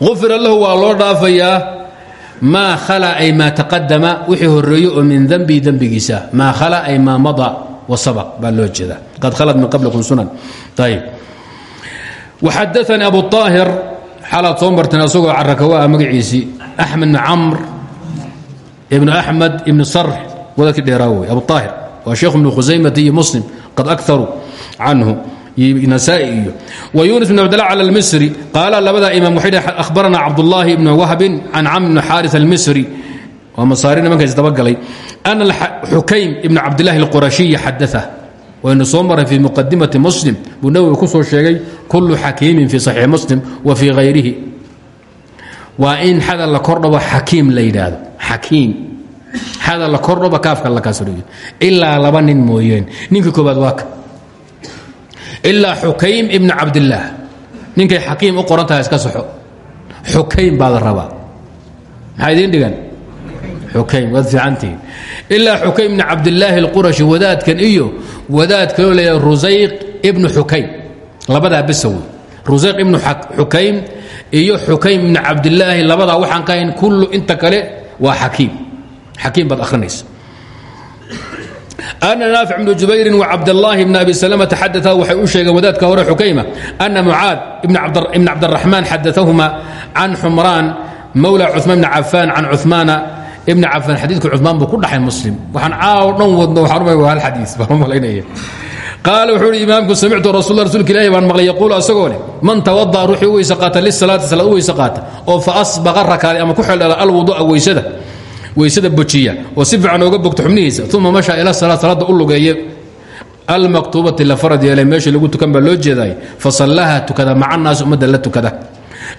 ufira lahu waa loo dhaafayaa. Maa khala ay maa taqadama wixii horeeye oo min dembii dembigiisa maa khala ay maa mada wasabaq baa loo jeedaa. Qad khalad min qablikum sunan. Ayb waxadaanii abu aahir xalaad soo marteen asagoo carakawa magaciisii axmed bn camr ibn axmed ibn sarx wadaadkii dheeraa wey abu aahir waa sheekhu ibnu khusaymati iyo muslim qad akaruu canhu nasaai iyo wa yunis bn abdlah cala almisri qaala labadaa imaam waxay dhh ahbarana cabdullaahi ibn wahbin can camr bn xaaris almisri. Waa masaari nimankaas dabagalay. Ana xukaym ibn cabdillahi alqurashiyi xadaa waynu soo maray fii muqadimati muslim. Buu nawowi ku soo sheegay kullu xakiimin fii saxiix muslim wa fii hayrihi waa in xada la kordhabo xakiim la yidhaahdo. Xakiim xada la kordhabo kaafka la kasriyo ilaa laba nin mooyeen. Ninka koobaad waa ka ilaa xukaym ibn cabdillaah ninkay xakiim u qoran tahay iska saxo xukaym baad rabaa maxaa idiin dhigan xukaym waad fiicantihiin ilaa xukaym ibn cabdillaahi alqurashi wadaadkan iyo wadaad kaloo leeyahay rusayq ibnu xukaym labadaa bisa wey rusayq ibnu xukaym iyo xukaym ibnu cabdillaahi labadaa waxaan ka hayn kullu inta kale waa xakiim xakiim baad akhrinaysa ana naafic bnu jubayrin wacabdallaahi bn abi salmata xadaa waxay u sheegeen wadaadka hore xukayma ana mucaad ibn cabdiraxmaan xadaahuma can xumraan mawla cumaan bni cafaan can cumaana ibni cafaan xadiidka cumaan buu ku dhaxay muslim waxaan caaw dhan wadno waa hal xadiis baan u malaynaya qaala wuxuu ihi imaamku samictu rasul rsulka ilahi baan maqlay yaquulu asagoo leh man tawada'a ruuxii u weyse qaata lisalaati salaad u weyse qaata oo fa asbaqa rakaaday ama ku xeldhala alwudu'a weysada weysada bojiya oo si fiican ooga bogto xubnihiisa uma masha ila salaad salaadda u lugeeye almaktuubati la farad yeelay meeshii lagu tukan baa loo jeeday fasallaha tukada maca naasi ummadda la tukada.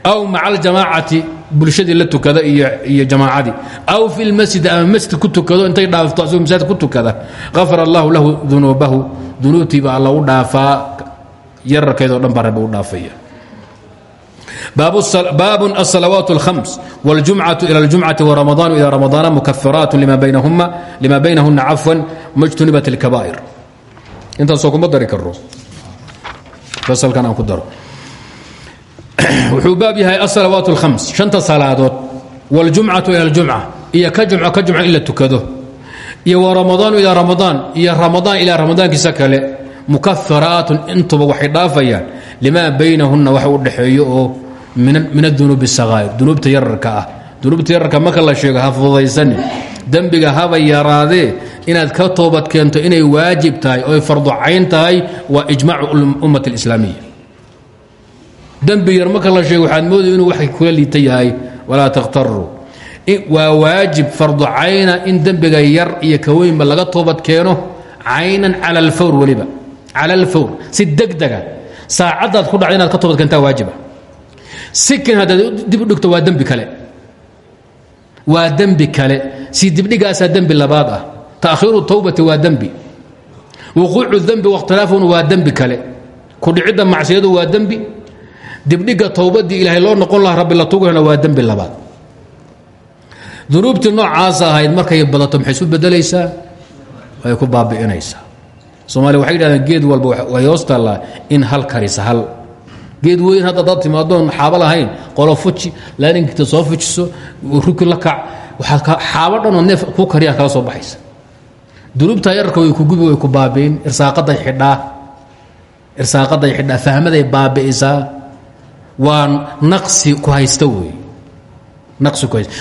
Aw maca aljamaacati bulshadii la tukada iyo jamaacadii. Aw fi lmasjidi ama masjid ku tukado intay dhaafto asagoo masaajid ku tukada. Afara allahu lahu dunuubahu dunuubtiiba alla u dhaafaa yararkeedoo dhan baa rabbi u dhaafaya baab الصلوات الخمس والجمعة إلى الجمعة ورمضان إلى رمضان مكفرات لما بينهما لما بينهن عفوا مجتنبة الكبائر انت سوكم بدري كرو فصل كان أنكو درو wuxuu baab yahay الصلوات الخمس شنta salaadood والجuمcaة إلى الجuمعة iyo ka jumco ka jumco in la tukado iyo wa ramadaanu ilaa ramadaan iyo ramadaan ilaa ramadaankiisa kale mukafiraatun intuba waxay dhaafayaan limaa baynahunna wax u dhexeeyo oo min adunuubi sakaa'ir dunuubta yararka ah. Dunuubta yararka marka la sheego ha fududaysani dembiga haba yaraadee inaad ka toobad keento inay waajib tahay oy farducayn tahay waa ijmaacu ummati alislaamiya. Dembi yar marka la sheego waxaad moodaya inuu wax kula liita yahay walaa takhtaruu. Waa waajib fardu cayna in dembiga yar iyo kaweynba laga toobad keeno caynan cala alfawr weliba cala alfawr si degdega saacaddaad ku dhacda inaad ka toobad keentaa waajiba sikin haddaad dib u dhigto waa dembi kale. Waa dembi kale. Si dibdhigaasaa dembi labaad ah taakhiiru tawbati waa dembi. Wuquucu dembi wakhtilaafuna waa dembi kale. Kudhicidda macsiyadu waa dembi. Dibdhiga towbadii ilaahay loo noqon laha rabbi la tugahna waa dembi labaad. Dunuubtii noocaas ahayd markay badato maxay isu bedelaysaa? Way ku baabi'inaysaa. Soomaaliya waxay yidhahdeen geed walba way hoos taallaa in hal karisa hal geed weyn hadda dad timaadoon xaabo lahayn qolo fuji laaninkiita soo fujiso ruki la kac waxaad xaabo dhanoo neef kuu kariyaa kala soo baxaysa. Dunuubtaa yararka way ku gubi way ku baabi'in irsaaqaday xidhaa irsaaqaday xidhaa fahmaday baabi'isaa waa naqsi ku haysta wey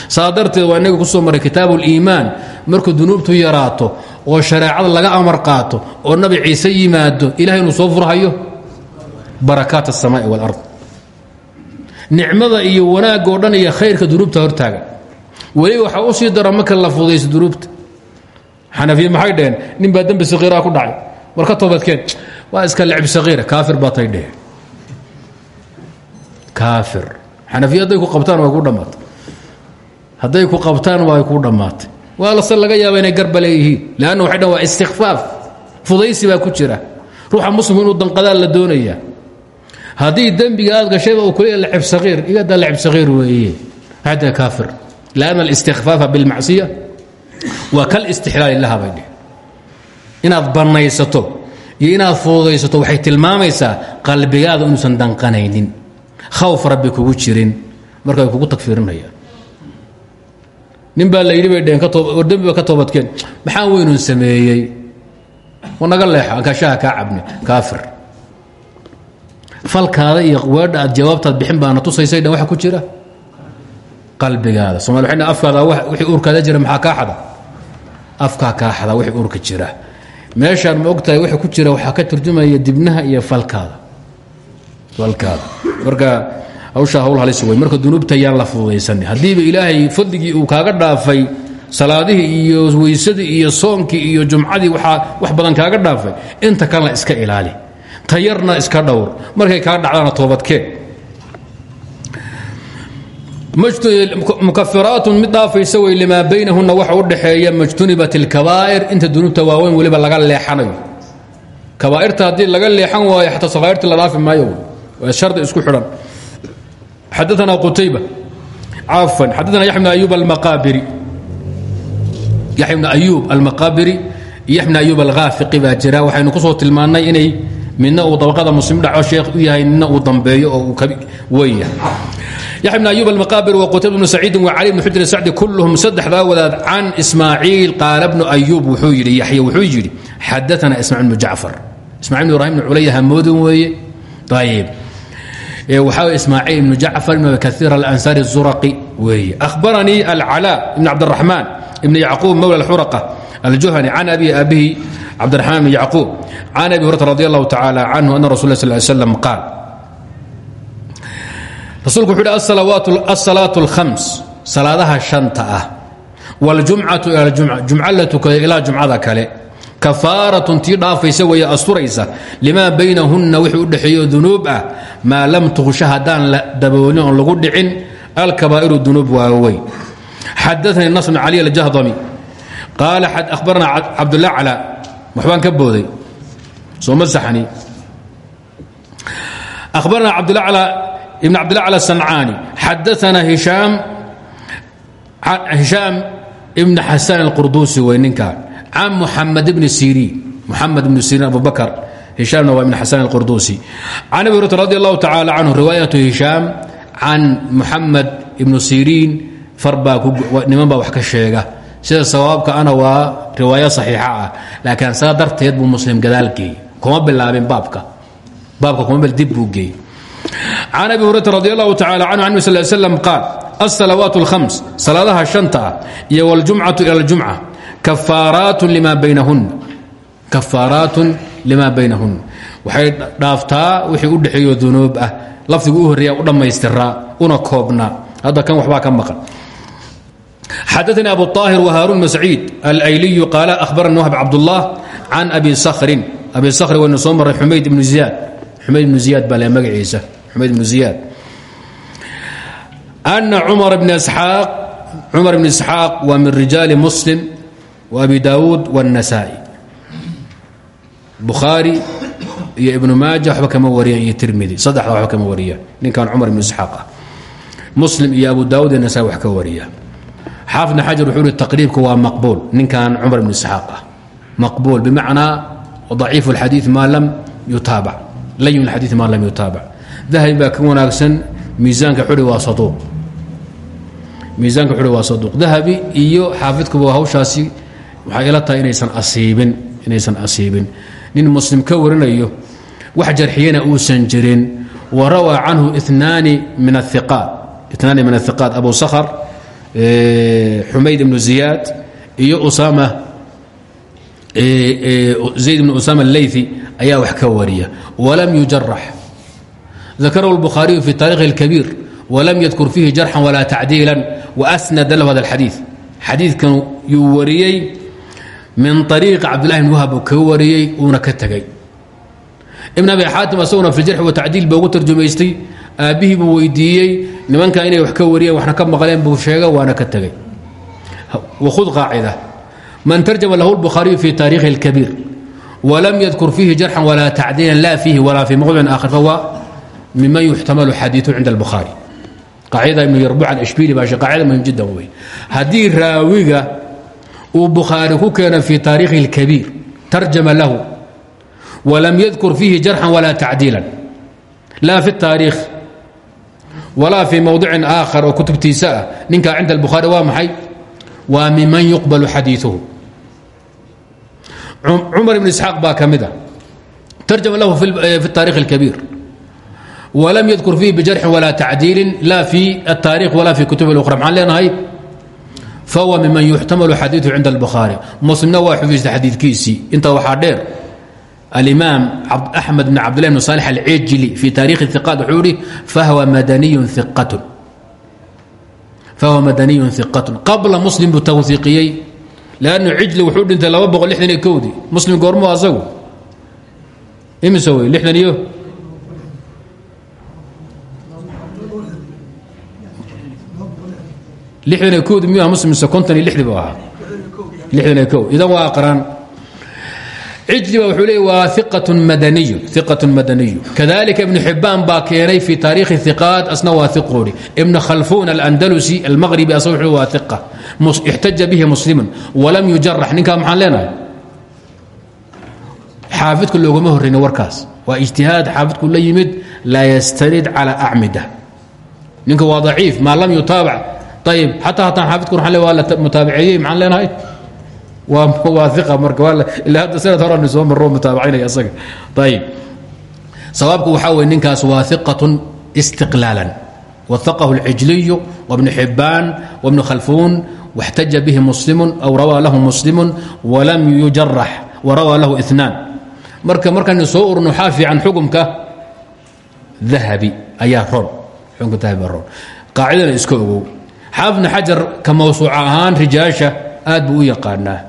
saa darteed waa inaga ku soo maray kitaabu uliimaan markuu dunuubtu yaraato oo shareecada laga amar qaato oo nabi ciise yimaado ilahay inuu soo furhayo barakaat الsamaai wاlard nicmada iyo wanaagga o dhan iyo khayrka dunuubta hortaaga weliba waxaa u sii dara marka la fudayso dunuubta xanafiye maxay dheheen nin baa dembi sakiiraa ku dhacay war ka toobadkeen waa iska lecb sakiira kaafir baa tay dheheen kaafir xanafiye hadday ku qabtaan way ku dhammaatay hadday ku qabtaan way ku dhammaatay waa lase laga yaaba inay garba leeyihiin leanna waxay dhan waa istikfaaf fudaysi baa ku jira ruuxa muslimku inuu danqadaa la doonayaa haddii dembiga aad gashayba uu kuleeya lacib sakiir igadaa lacib sakiir weeye. Hada kaafir. Lanna اlistikfaafa biاlmacsiya waa kal istixlaali laha bay dheh inaad bannaysato iyo inaad fududaysato waxay tilmaamaysaa qalbigaada inuusan danqanaynin. Khawf rabbi kugu marka kugu tagfiirinayaan. Nin la yidhi bay dheheen war dembiba ka toobadkeen. Maxaan weynun sameeyey? Naga leexo aan kaashaha kaa cabne kaafir falkaada iyo weedha aad jawaabtaad bixin baana tusaysay dhan waxa ku jira. qalbigaada. Somal waxay afkaada wixii uurkaada jira maxaa kaa xada? Afkaa kaa xada wixii uurka jira. Meeshaan ma wixii ku jira waxaa ka turjumaya dibnaha iyo falkaada. Falkaada. Marka hawshaa hawl halis wey marka dunuubta yaan la fududaysanin haddiiba ilaahay fadligii uu kaaga dhaafay salaadihii iyo weysadii iyo soonkii iyo jumcadii waaa wax badan kaaga dhaafay. Inta kalena iska ilaali tayarna iska dhowr. Markay kaa dhacdana toobadkeen mukafiraatun mid dhaafaysa wey limaa baynahunna waxa u dhaxeeya majtunibat اlkabaa'ir inta dunuubta waaweyn weliba laga leexanayo. Kabaa'irta haddii laga leexan waayo xataa sakaa'irta la dhaafi maayo. Waa shardi isku xidhan. Xadaana qutayba. Cafan xadaana yaxya bn ayub almaqaabiri. Yaxya bn ayuub almaqaabiri iyo yaxya bn ayuub alghaafiqi jira. Waxaynu ku soo tilmaannay inay midna uu dabaqada muslim dhaco sheekh u yahay midna uu dambeeyo oo weyn yahay. Yaxya bn ayuub almaqaabiri wa qutayba bnu saciidin wa cali bn xujr sacdi kulluhum saddexdaa wadaad can ismaaciil qaala bnu ayuub wuxuu yidhi yaxya wuxuu yidhi xadaana ismaaciil bnu jacfar. Ismacil bn ibrahim bn culaya hamoodin weeye ayib waxaa ismaaciil ibnu jacfar ibn kaiir alansari الzuraqi weeye. Ahbaranii alcalaa ibn cabdiraxmaan ibn yacquub mowla alxuraqa aljuhani can abi abihi cabdiraxmaan ibn yacquub can abi hurata radi allahu tacaala canhu ana rasul ly slam qaal rasuulku wuxu uhi asalaat اlkhams salaadaha shanta ah wاljumcatu jumca la tukada ilaa jumcada kale kafaaratun tii dhaafaysa weeye asturaysa limaa baynahunna wixii u dhexeeyo dunuub ah maa lam tuqsha haddaan la daboolin oon lagu dhicin alkabaa'iru dunuub waaweyn xadaanii nas bn cali aljahdami qaala ahbarana cabdullah cala waxbaan ka booday sooma saxni ahbarana cabdullah cala ibn cabdillah cala sancaani xadaana hishaam hishaam ibn xasaan alqurduusi wey ninkaa can muxamed bni siriin muxamed bni siriin abu bakr hishaamna waa ibn xasan alqurduusi can abi hurata radi allahu tacaala canhu riwaayatu hishaam can muxamed ibnu siriin farbaa niman baa wax ka sheega sida sawaabka ana waa riwaayo saxiixa ah laakiin saa darteed buu muslim gadaal geeyey kuma bilaabin baabka baabka kuma dib buu geeyey. Can abi hurayra radi allahu tacala canhu an sal slam qaal alsalawaat alkhams salaadaha shanta ah iyo wاljumcatu ila اljumca kafaaraatun lima baynahuna kafaaraatun lima baynahuna waxay dhaaftaa wixii u dhexeeyo dunuub ah lafdigu u horreeya u dhammaystiraa una koobnaa. Hadda kan waxbaa ka maqan xadaثnي abu طاahir وhاrun masciid alayliyu qaala ahbarani whb cabdالlah can abi skrin abi skri waynu soo maray xumayd ibnu ziyaad xumayd ibnu ziyaad baa le magaciisa xumayd ibnu ziyaad أna cumar bn isxaaq cumar bn isxaaq waa min rijaali muslim وabi daawuud والنasaa'i bukhaari iyo ibnu maaja waxba kama wariyaan iyo tirmidi saddexda waxba kama wariyaan ninkan cumar ibnu isxaaq ah muslim iyo abu daawud iyo nasaai wax ka wariya xaafidna xajar wuxuu ihi taqriibku waa maqbuul. Ninkan cumar ibnu isxaaq ah. Maqbuul bimacnaa daciif اlxadiid maa lam yutaabac. Layin اlxadiid maa lam yutaabac. Dahabi baa ka wanaagsan miisaanka xuri waa saduuq. Miisaanka xuri waa saduuq. Dahabi iyo xaafidkuba hawshaasi waxay ila tahay inaysan asiibin inaysan asiibin. Nin muslim ka warinayo wax jarxiyana uusan jirin. Wa rawaa canhu inaani min aiqaat inaani min ahiqaat abu sakhr xumayd ibnu ziyaad iyo usama zayd ibnu usama aleyثi ayaa wax ka wariya walam yujarax dakarahu اlbukhaariyu fi taarikhi اlkabiir walam yadkur fiihi jarxan walaa tacdiila waasnada lahu hada اlxadiid xadiidkan yuu wariyey min ariiqi cabdillahi bn wahab uu kaga wariyey uuna ka tegay ibn abi xaatim asaguna fi jarxi watacdiil ba ugu tarjumaystay aabbihii buu weydiiyey nimankan inay wax ka wariyeen waxna ka maqleen buu sheega waana ka tegay wkhud qaacida man tarjama lahu اlbukhaariyu fi taarikhi اlkabiir walam yadkur fiihi jarxan walaa tacdiilan la fiihi walaa fi mawdicin aakhar fahuwa miman yuxtamalu xadiiثu cinda اlbukhaari qaacidada ibnu yarbucan ishbili baa qaacida muhim jiddan wey haddii raawiga uu bukhaari ku keena fi taarikhi اlkabiir tarjama lahu walam yadkur fiihi jarxan walaa tacdiilan la fi اtaariikh walaa fii mawdicin aakhar oo kutubtiisa ah. Ninkaa cinda albukhaari waa maxay? Waa miman yuqbalu xadiiuhu cumar ibn isxaaq baa ka mid a tarjama lahu eh, fi taarikh اlkabiir wlam yadkur fiihi bijarxin walaa tacdiilin la fi ataarikh wala fi kutub اlqra maxaan leenahay? Fahuwa miman yuxtamalu xadiiu cinda albukhaari. Muslimna waa xufista xadiidkiisii. Intaa waxaa dheer alimaam axmed bn cabdillahi bn salix alcijli fi taarikhi iqaat wuxuu ihi fahuwa madaniyun iqatun fahuwa madaniyun iqatun qabla muslim buu tawhiiqiyey lannu cijli wuxuu dhintay laba boqol lixdan iyo kowdii muslim goormu asagu imise wey lixdan iyo lixdan iyo kowdi miyuha muslim mise konton iyo lixdii buu ahaa lixdan iyo kow idan waa aqraan cijliba wuxuu leey waa iqatun madaniyu kadalika ibnu xibbaan baa keenay fi taarikhi iqaat asna waa iqoori ibn khalfuun alandalusi almaqribi asna wuxuu waa iqa ixtaja bihi muslimun walam yujarax ninkaa maxaan leenahay? Xaafidku loogama horreyni warkaas. Waa ijtihaad xaafidku la yimid laa yastanid cala acmida ninka waa daciif maa lam yutaabac. Ayib xataa hataan xaafidku waa mutaabaceeyey maxaan leenahay waa marka ilaa hadda sanad horani soo marro mutaabacaynaya isaga ayib sawaabku waxaa weye ninkaas waa iqatun istiqlaalan waqahu اlcijliyu wabnu xibbaan wabnu khalfuun واxtaja bihi muslimu aw rawaa lahu muslimu walam yujarax warawaa lahu inaan marka markaynu soo urno waxaa fiican xukumka dahabi ayaa ron xukumka dahabi ron qaacidana iska ogow xaafidna xajar ka mawsuuca ahaan rijaasha aad buu u yaqaanaa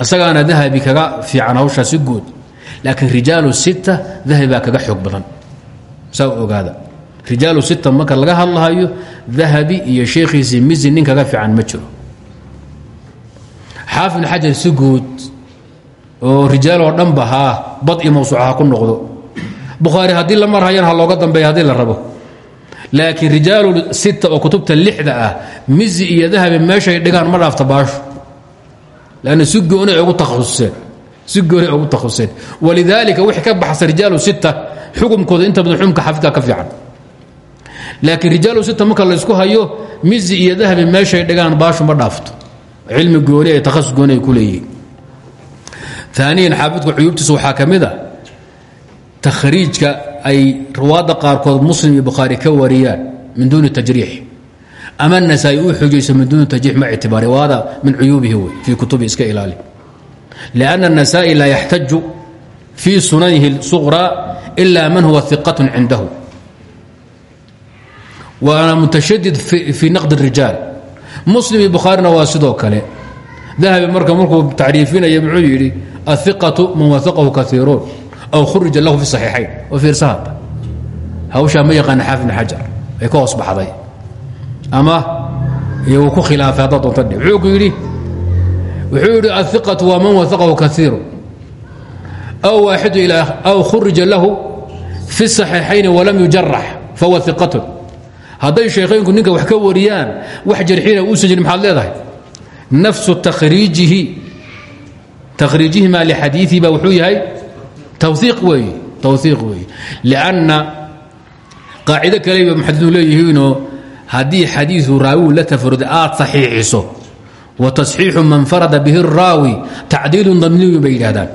isagaana dahabi kaga fiican hawshaa si guud laakiin rijaalu sita dahabi baa kaga xoog badan. Saa ogaada. Rijaalu sita marka laga hadlahayo dahabi iyo sheekhiisii mizi nin kaga fiican ma jiro. Xaafid xajar si guud oo rijaaloo dhanba haa bad iyo mawsuuca ha ku noqdo. Bukhaari haddii la marhayan ha looga dambeeya la rabo. Laakiin rijaalu sita oo kutubta lixda ah mizi iyo dahabi meeshay dhigaan ma dhaafta baasho lanna si goonay ugu takhasuseen walidaalika wixii ka baxsa rijaalu sita xukumkooda inta badan xukumka xaafidka ka fiican laakiin rijaalu sita marka laysku hayo mizi iyo dahabi meeshay dhigaan baashu ma dhaafto cilmi gooni ay takhasus gooni ay ku leeyihiin aaniyan xaafidku cuyuubtiisa waxaa ka mid a takhriijka ay ruwaadda qaarkood muslim iyo bukhaari ka wariyaan min duuni tajriix ama nasaa-i uu xujayso min duuni tajriix ma ictibaari waada min cuyuubihi wey kutubi iska ilaali lianna annasaa-i laa yaxtaju fii sunanihi suqraa ilaa man huwa iqatun cindahu waana mutashadid fii naqdi rijaal muslim iyo bukhaarina waa sidoo kale dahabi marka markuu tacriifinaya muxuu yidhi aiqatu man waaqahu aw khurija lahu fi saxiixayn oo fiirsaha hawshaa ma yaqaana xaafid bn ay ka hoos ama iyuu ku khilaafay haddaad doonta dhe wuxuu ku wuxuu yidhi aiqatu waa man waaqahu kaiiru aw waaxidu ilaa aw khurija lahu fi saxiixayni walam yujarax fahuwa iqatun hadday sheekhaynku ninka wax ka wariyaan wax jarxina uusan jirin maxaad leedahay? Nafsu takhriijihi takhriijihima lixadiiihi ba wuxuu yahay twiiq weeye tawhiiq weeye lianna qaacido kaleba muxadiثu leeyihiinoo haddii xadiiثu raawigu la tafaruda aad saxiixiso wa tasxiixu man farada bihi الraawi tacdiilun dimniyun bay yidhahdaan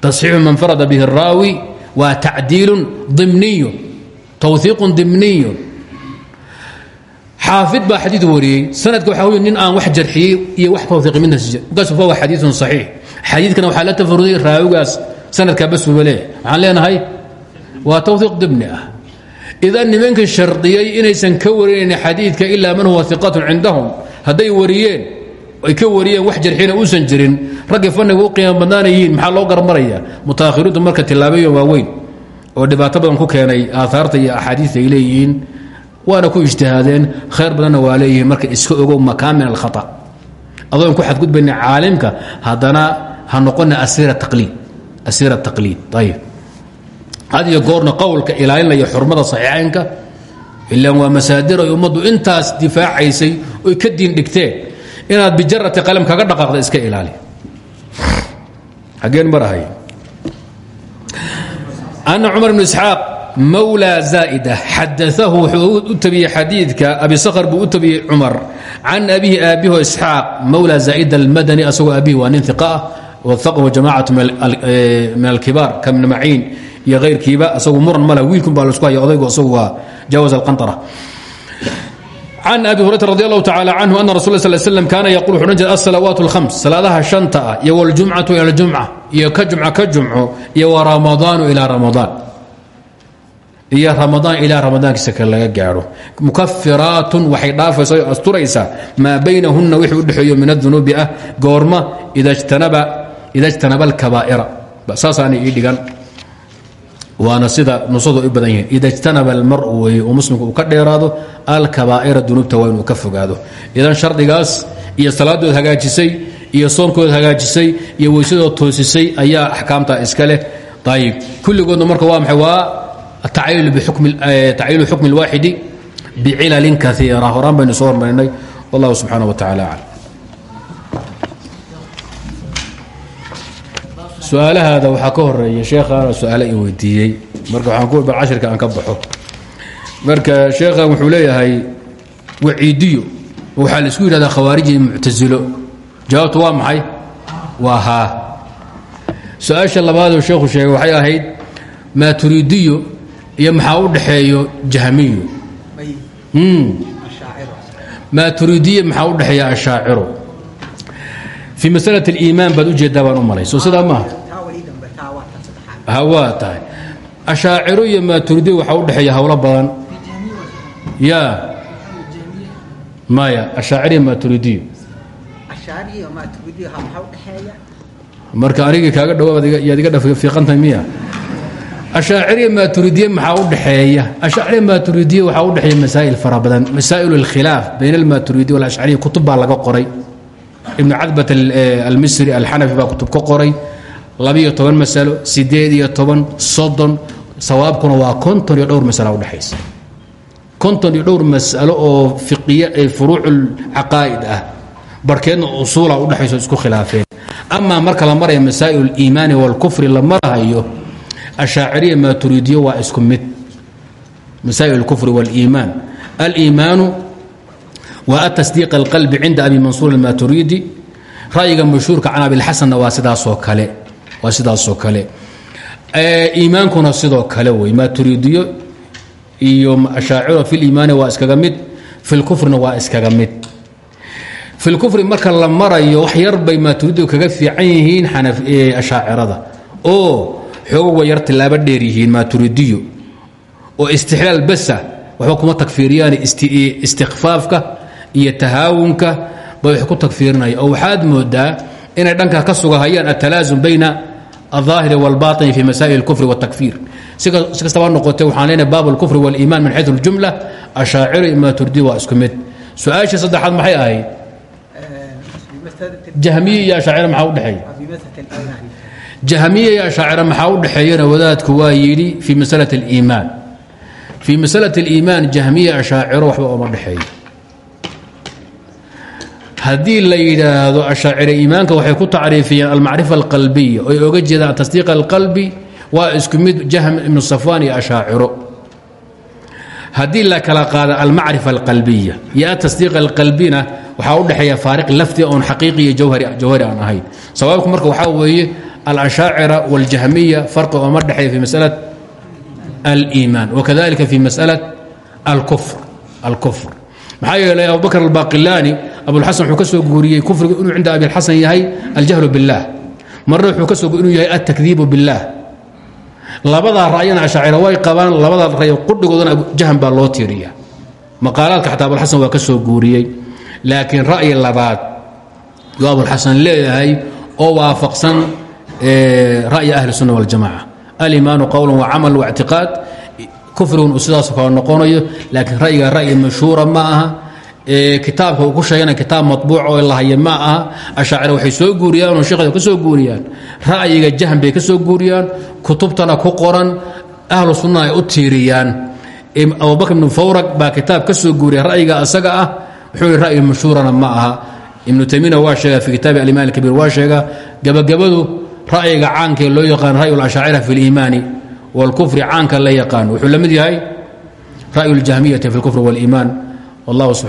tasxiixu man farada bihi الraawi waa tacdiilun dimniyun tawhiiqun dimniyun xaafid baa xadii wariyey sanadka waxa wey nin aan wax jarxiyey iyo wax tawfiiqi midnas markaas fahuwa xadiiun saxiix xadiidkana waxaa la tafaruday raawigaas sanadkaa basuba leeh waxaan leenahay waa tawhiiq dibni ah idan nimanka shardiyey inaysan ka warinayn xadiidka ilaa man huwa iqatun cindahum hadday wariyeen ay ka wariyeen wax jarxina uusan jirin raggii fanniga u qiimo badnaanayihiin maxaa loo garmaraya? Mutaahiriintu marka tilaabayo waaweyn oo dhibaato badan ku keenay aaaarta iyo axaadiista ay leeyihiin waana ku ijtihaadeen khayr badanna waa leeyihiin marka iska ogow makaan min alkhaa adoon ku xadgudbayna caalimka haddana ha noqona asiira taqliid ayib had iyo goorna qowlka ilaalinaya xurmada saxiixaynka ilaan waa masaadir ay intaas difaacaysay oy ka diin dhigteen inaad bijarati qalam kaga dhaqaaqda iska ilaali. Xaggeen marahay ana cumar bn isxaaq mawlى zaa'ida xadaahu wuxuu u tabiyey xadiidka abi sakhr buu u tabiyey cumar can abihi aabiho isxaaq mawlى zaa'ida almadani asagoo aabihi waa nin iqa ah iyo ayrkiiba isagu muran mal wiilkunbaa lsku haya odaygu isagu waa jaawaz alqanara can abi hurayra radi allahu tacaala canhu ana rasul sl slm kaana yaquul wuxu odhan jira asalawaat alhams shanta ah iyo waljumcatu ila ljumca iyo ka jumca ka jumco iyo wa ramadaanu ilaa ramadaan. Iyo ramadaan ilaa ramadaankiisa kale laga gaadho. Mukafiraatun waxay dhaafaysa o asturaysaa baynahunna wixii u dhexeeyo min adunuubi ah goorma ida jtanaba alkabaa'ira. Saasaanay ii dhigan waana sida nusadu u badan yihiin. Ida jtanaba almaru weeye oo muslimku uu ka dheeraado alkabaa'ira dunuubta waa inuu ka fogaado. Idan shardigaas iyo salaadood hagaajisay iyo soonkood hagaajisay iyo weysadood toosisay ayaa axkaamta iska leh. Ayib kulligoodna marka waa maxay? Waa tacyiilu xukm اlwaaxidi bicilalin kaiira horaan baynu soo hormarinay. Wallahu subxaana wa tacala aclam su'aalahaada waxaa ka horreeya sheekhaana su'aale i weydiiyey. Marka waxaan ku bal cashirka aan ka baxo. Marka sheekhan wuxuu leeyahay waciidiyo. Waxaa la isku yidhahdaa khawaariji muctasilo jawaabtu waa maxay? Waa haa su'aasha labaadoo sheekhu sheegay waxay ahayd maaturiidiyo iyo maxaa u dhaxeeyo jahmiyo maaturiidiye maxaa u dhexeeya ashaaciro. Fii masalat اliimaan baad u jeedaa baan u malay soo sidaa maaha ha waa tahay ashaaciro iyo maaturiidiye waxaa u dhexeeya howlo badan. Ya. Maya ashaacir iyo maaturiidiyo marka anigii kaaga dhawaad yaad iga dhafiiqantahay miya. Ashaaciriya maaturidiye maxaa u dhexeeya? Ashaaciriya maaturidiye waxaa u dhexeeya masaa'il fara badan. Masaa'il اlkhilaaf bayn almaaturidiya walashcariya kutub baa laga qoray. Ibnu cadbat almisri alxanafi baa kutub ka qoray labiyo toban masalo sideed iyo toban soddon sawaabkuna waa konton iyo dhowr masala udhexaysa konton iyo dhowr masalo oo fiqiya ee furuuc caqaa'id ah barhkeedna usuula udhexayso isku khilaafeen amaa marka la maraya masaa'il اliimaani wاlkufri la marahayo ashaaciriya maaturiidiyo waa isku mid masaa'il اlkufri wاliimaan aliimaanu wa atasdiiq اlqalbi cinda abi mansuur اlmaturidi ra'yiga mashhuurka can abilxasanna waa sidaasoo kale waa sidaasoo kale. Iimaankuna sidoo kale wey maturiidiyo iyo ashaaciro fi liimaani waa iskaga mid fi lkufrina waa iskaga mid. Fi lkufri marka la marayo wax yar bay maaturiidigu kaga fiican yihiin ashaacirada. Oo xoogowa yar tilaabo dheer yihiin maaturiidiyo oo istixlaal basa waxba kuma takfiiriyaan istikfaafka iyo tahaawunka bay wax ku takfiirinaya. Oo waxaad moodaa inay dhanka ka sugahayaan atalaasum bayna alظaahiri wاlbaطini fi masaa'il اlkufri wالtakfiir si kastaba noqotee waxaan leenahay baab اlkufri wاliiman min xayu اljumla ashaaciro iyo maaturidiyo waa isku mid su-aashii saddexaad maxay ahayd jahmiye iyo ashaaciro maxaa udhexeeya jahmiye iyo ashaaciro maxaa u dhexeeyana wadaadku waa yidhi fii masalaة اliimaan fii masalaة اliimaan jahmiye ashaaciro waxba ooma dhexeeyo haddii la yidhaahdo ashaacire iimaanka waxay ku tacriifiyeen almacrifa alqalbiya oy oga jeedaan tasdiiq alqalbi waa isku mid jahm ibnu safwaan iyo ashaaciro. Haddii la kala qaada almacrifa alqalbiya iyo atasdiiq alqalbina waxaa u dhexeeya faariq lafdi oon xaqiiqi iyo jawhari aan ahayn. Sawaabku marka waxaa weeye alashaacira waاljahmiya farqi ooma dhexeeya fi masalat aliimaan wakadalika fi masalat alkufr alkufr maxaa yeelay abubakr albaqilaani abulxasan wuxuu ka soo guuriyey kufrigu inuu cinda abiilxasan yahay aljahlu billaah marna wuxuu ka soo inuu yahay altakdiibu billaah labadaa ra'yana ashaacira way qabaan labadaa ra'y qudhigoodana jahan baa loo tiiriya. Maqaalaadka xataa abulxasan waa ka soo guuriyey. Laakiin ra'yi labaad yuu abulxasan leeyahay oo waafaqsan ra'yi ahli sunna waljamaca alimaanu qowlan wacamal waictiqaad kufrigun uu sidaasoo kale noqonayo laakiin ra'yiga ra'yi mashhuura ma aha kitaabka uu ku sheegana kitaab maطbuuc oo lahaya ma aha ashaacira waxay soo guuriyaan oo sheekada ka soo guuriyaan ra'yiga jahan bay ka soo guuriyaan kutubtana ku qoran ahlu sunna ay u tiiriyaan abubakr ibnu fawrag baa kitaab ka soo guuriya ra'yiga asaga ah wuxuu yihi ra'yi mashhuurana ma aha ibnu taymiyana waa sheega fi kitaabi aliman alkabiir waa sheega gabagabadu ra'yiga caankaee loo yaqaan ra'yu اlashaacira fi اliimaani wاlkufri caanka la yaqaan wuxuu la mid yahay ra'yu اljahmiyati fi اlkufr wاliiman wallah